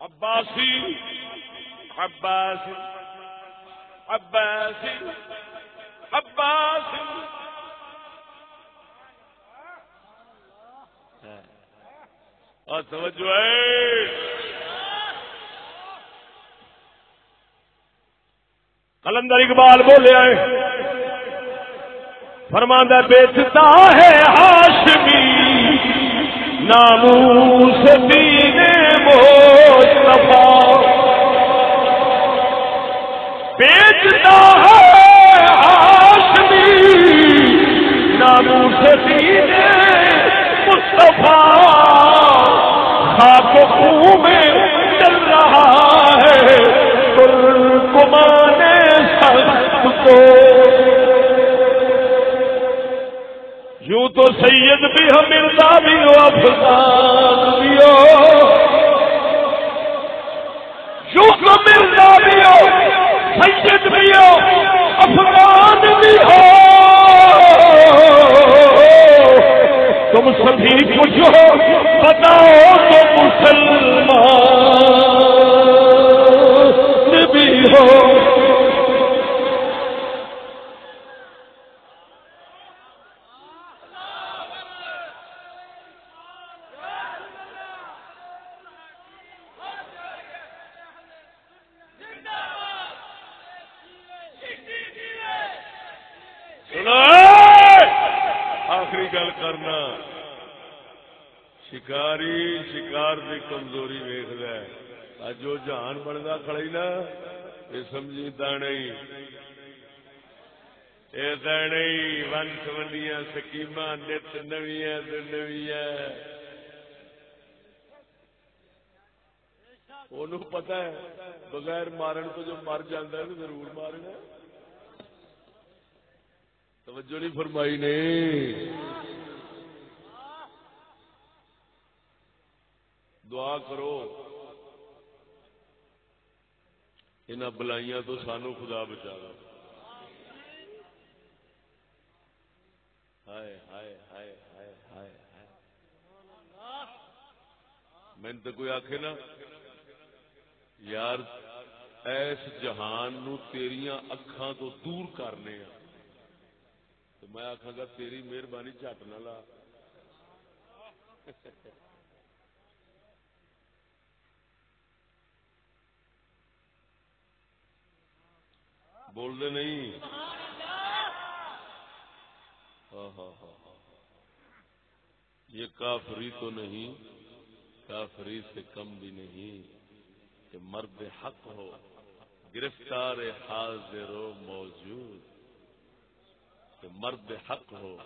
عباسی عباسی عباس عباس اور توجہ ہے۔ کلندر اقبال بولے آئے۔ فرماندہ بیچتا ہے ہاشمی نامو سے پینے مصطفیٰ۔ بیچتا ہے ہاشمی نامو سے مصطفیٰ۔ خاک خون میں چل رہا ہے۔ کمانے سخت کو۔ یوں تو سید بھی ہم مرزا بھی ہاں، ہو افغان بھی ہو یوں تو مرزا بھی ہو سید بھی ہو افغان بھی ہو تم سبھی کچھ ہو بتاؤ تو مسلمان بھی ہو۔ شکار سمجھی دانے ون سبنیاں سکیم نت نویاں نویاں پتا ہے بغیر مارن تو جو مر جاتا ہے تو ضرور مارنا توجہ نہیں فرمائی نے دعا کرو۔ ان بلائیاں تو سانو خدا بچا ہائے ہائے ہائے ہائے ہائے میں تو کوئی آخ نا، یار، ایس جہان نو تیریاں اکھاں تو دور کرنے تو میں آخا گا، تیری مہربانی چٹ نہ لا۔ بول دے نہیں۔ ہاں، ہاں،, ہاں ہاں ہاں یہ کافری تو نہیں، کافری سے کم بھی نہیں کہ مرد حق ہو، گرفتار حاضر و موجود۔ کہ مرد حق ہو،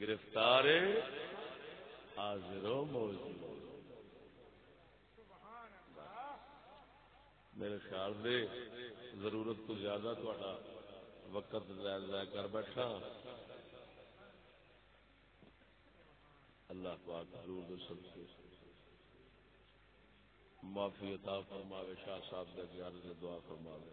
گرفتار حاضر و موجود۔ میرے خیال سے ضرورت تو زیادہ تھوڑا وقت ضائع کر بیٹھا۔ اللہ پاک ضرور دے سکتے معافی عطا فرماوے، شاہ صاحب دے گیار سے دعا فرماوے۔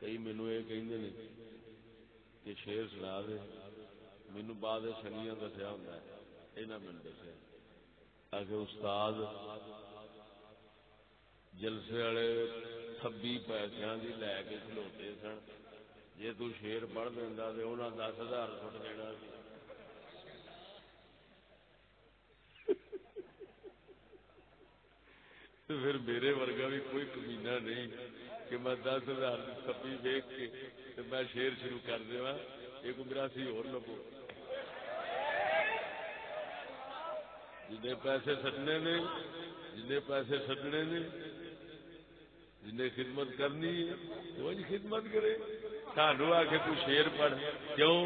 کئی مینو یہ کہ کہ شیر سنا دے۔ مینو بعد سنگیاں دسیا ہوں یہاں دسیا تاکہ استاد جلسے والے تھبی پیسوں کی لے کے کھلوتے سن۔ جی تیر پڑھ دینا تو انہیں دس ہزار فٹ دینا پھر میرے ورگا بھی کوئی کمینا نہیں۔ کہ میں دس ہزار کی تھبی ویک کے میں شیر شروع کر دیا یہ کو میرا سی اور لگو جن پیسے سٹنے نے جن پیسے سٹنے نے جن خدمت کرنی ہے، وہ جی خدمت کرے۔ سانو آ کے تو شیر پڑھ، کیوں؟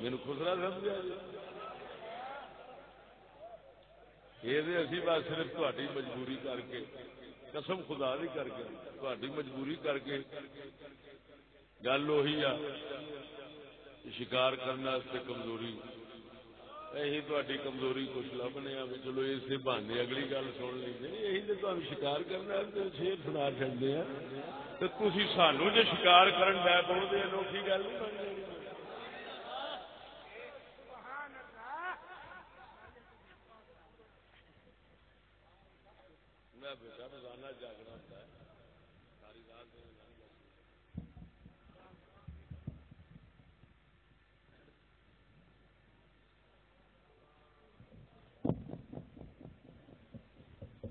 مین خسرا سمجھا یہ اسی بات صرف تاری مجبوری کر کے قسم خدا نہیں کر کے تاری مجبوری کر کے۔ گل وہی آ شکار کرنے کمزوری۔ یہی تاری کمزوری کچھ لبنے چلو اسی بہانے اگلی گل سن لیں یعنی یہی تو شکار کرنا شیر سنا چاہتے ہیں تو تھی سانو جو شکار کرن دے پہنچے انوکھی گل بیٹا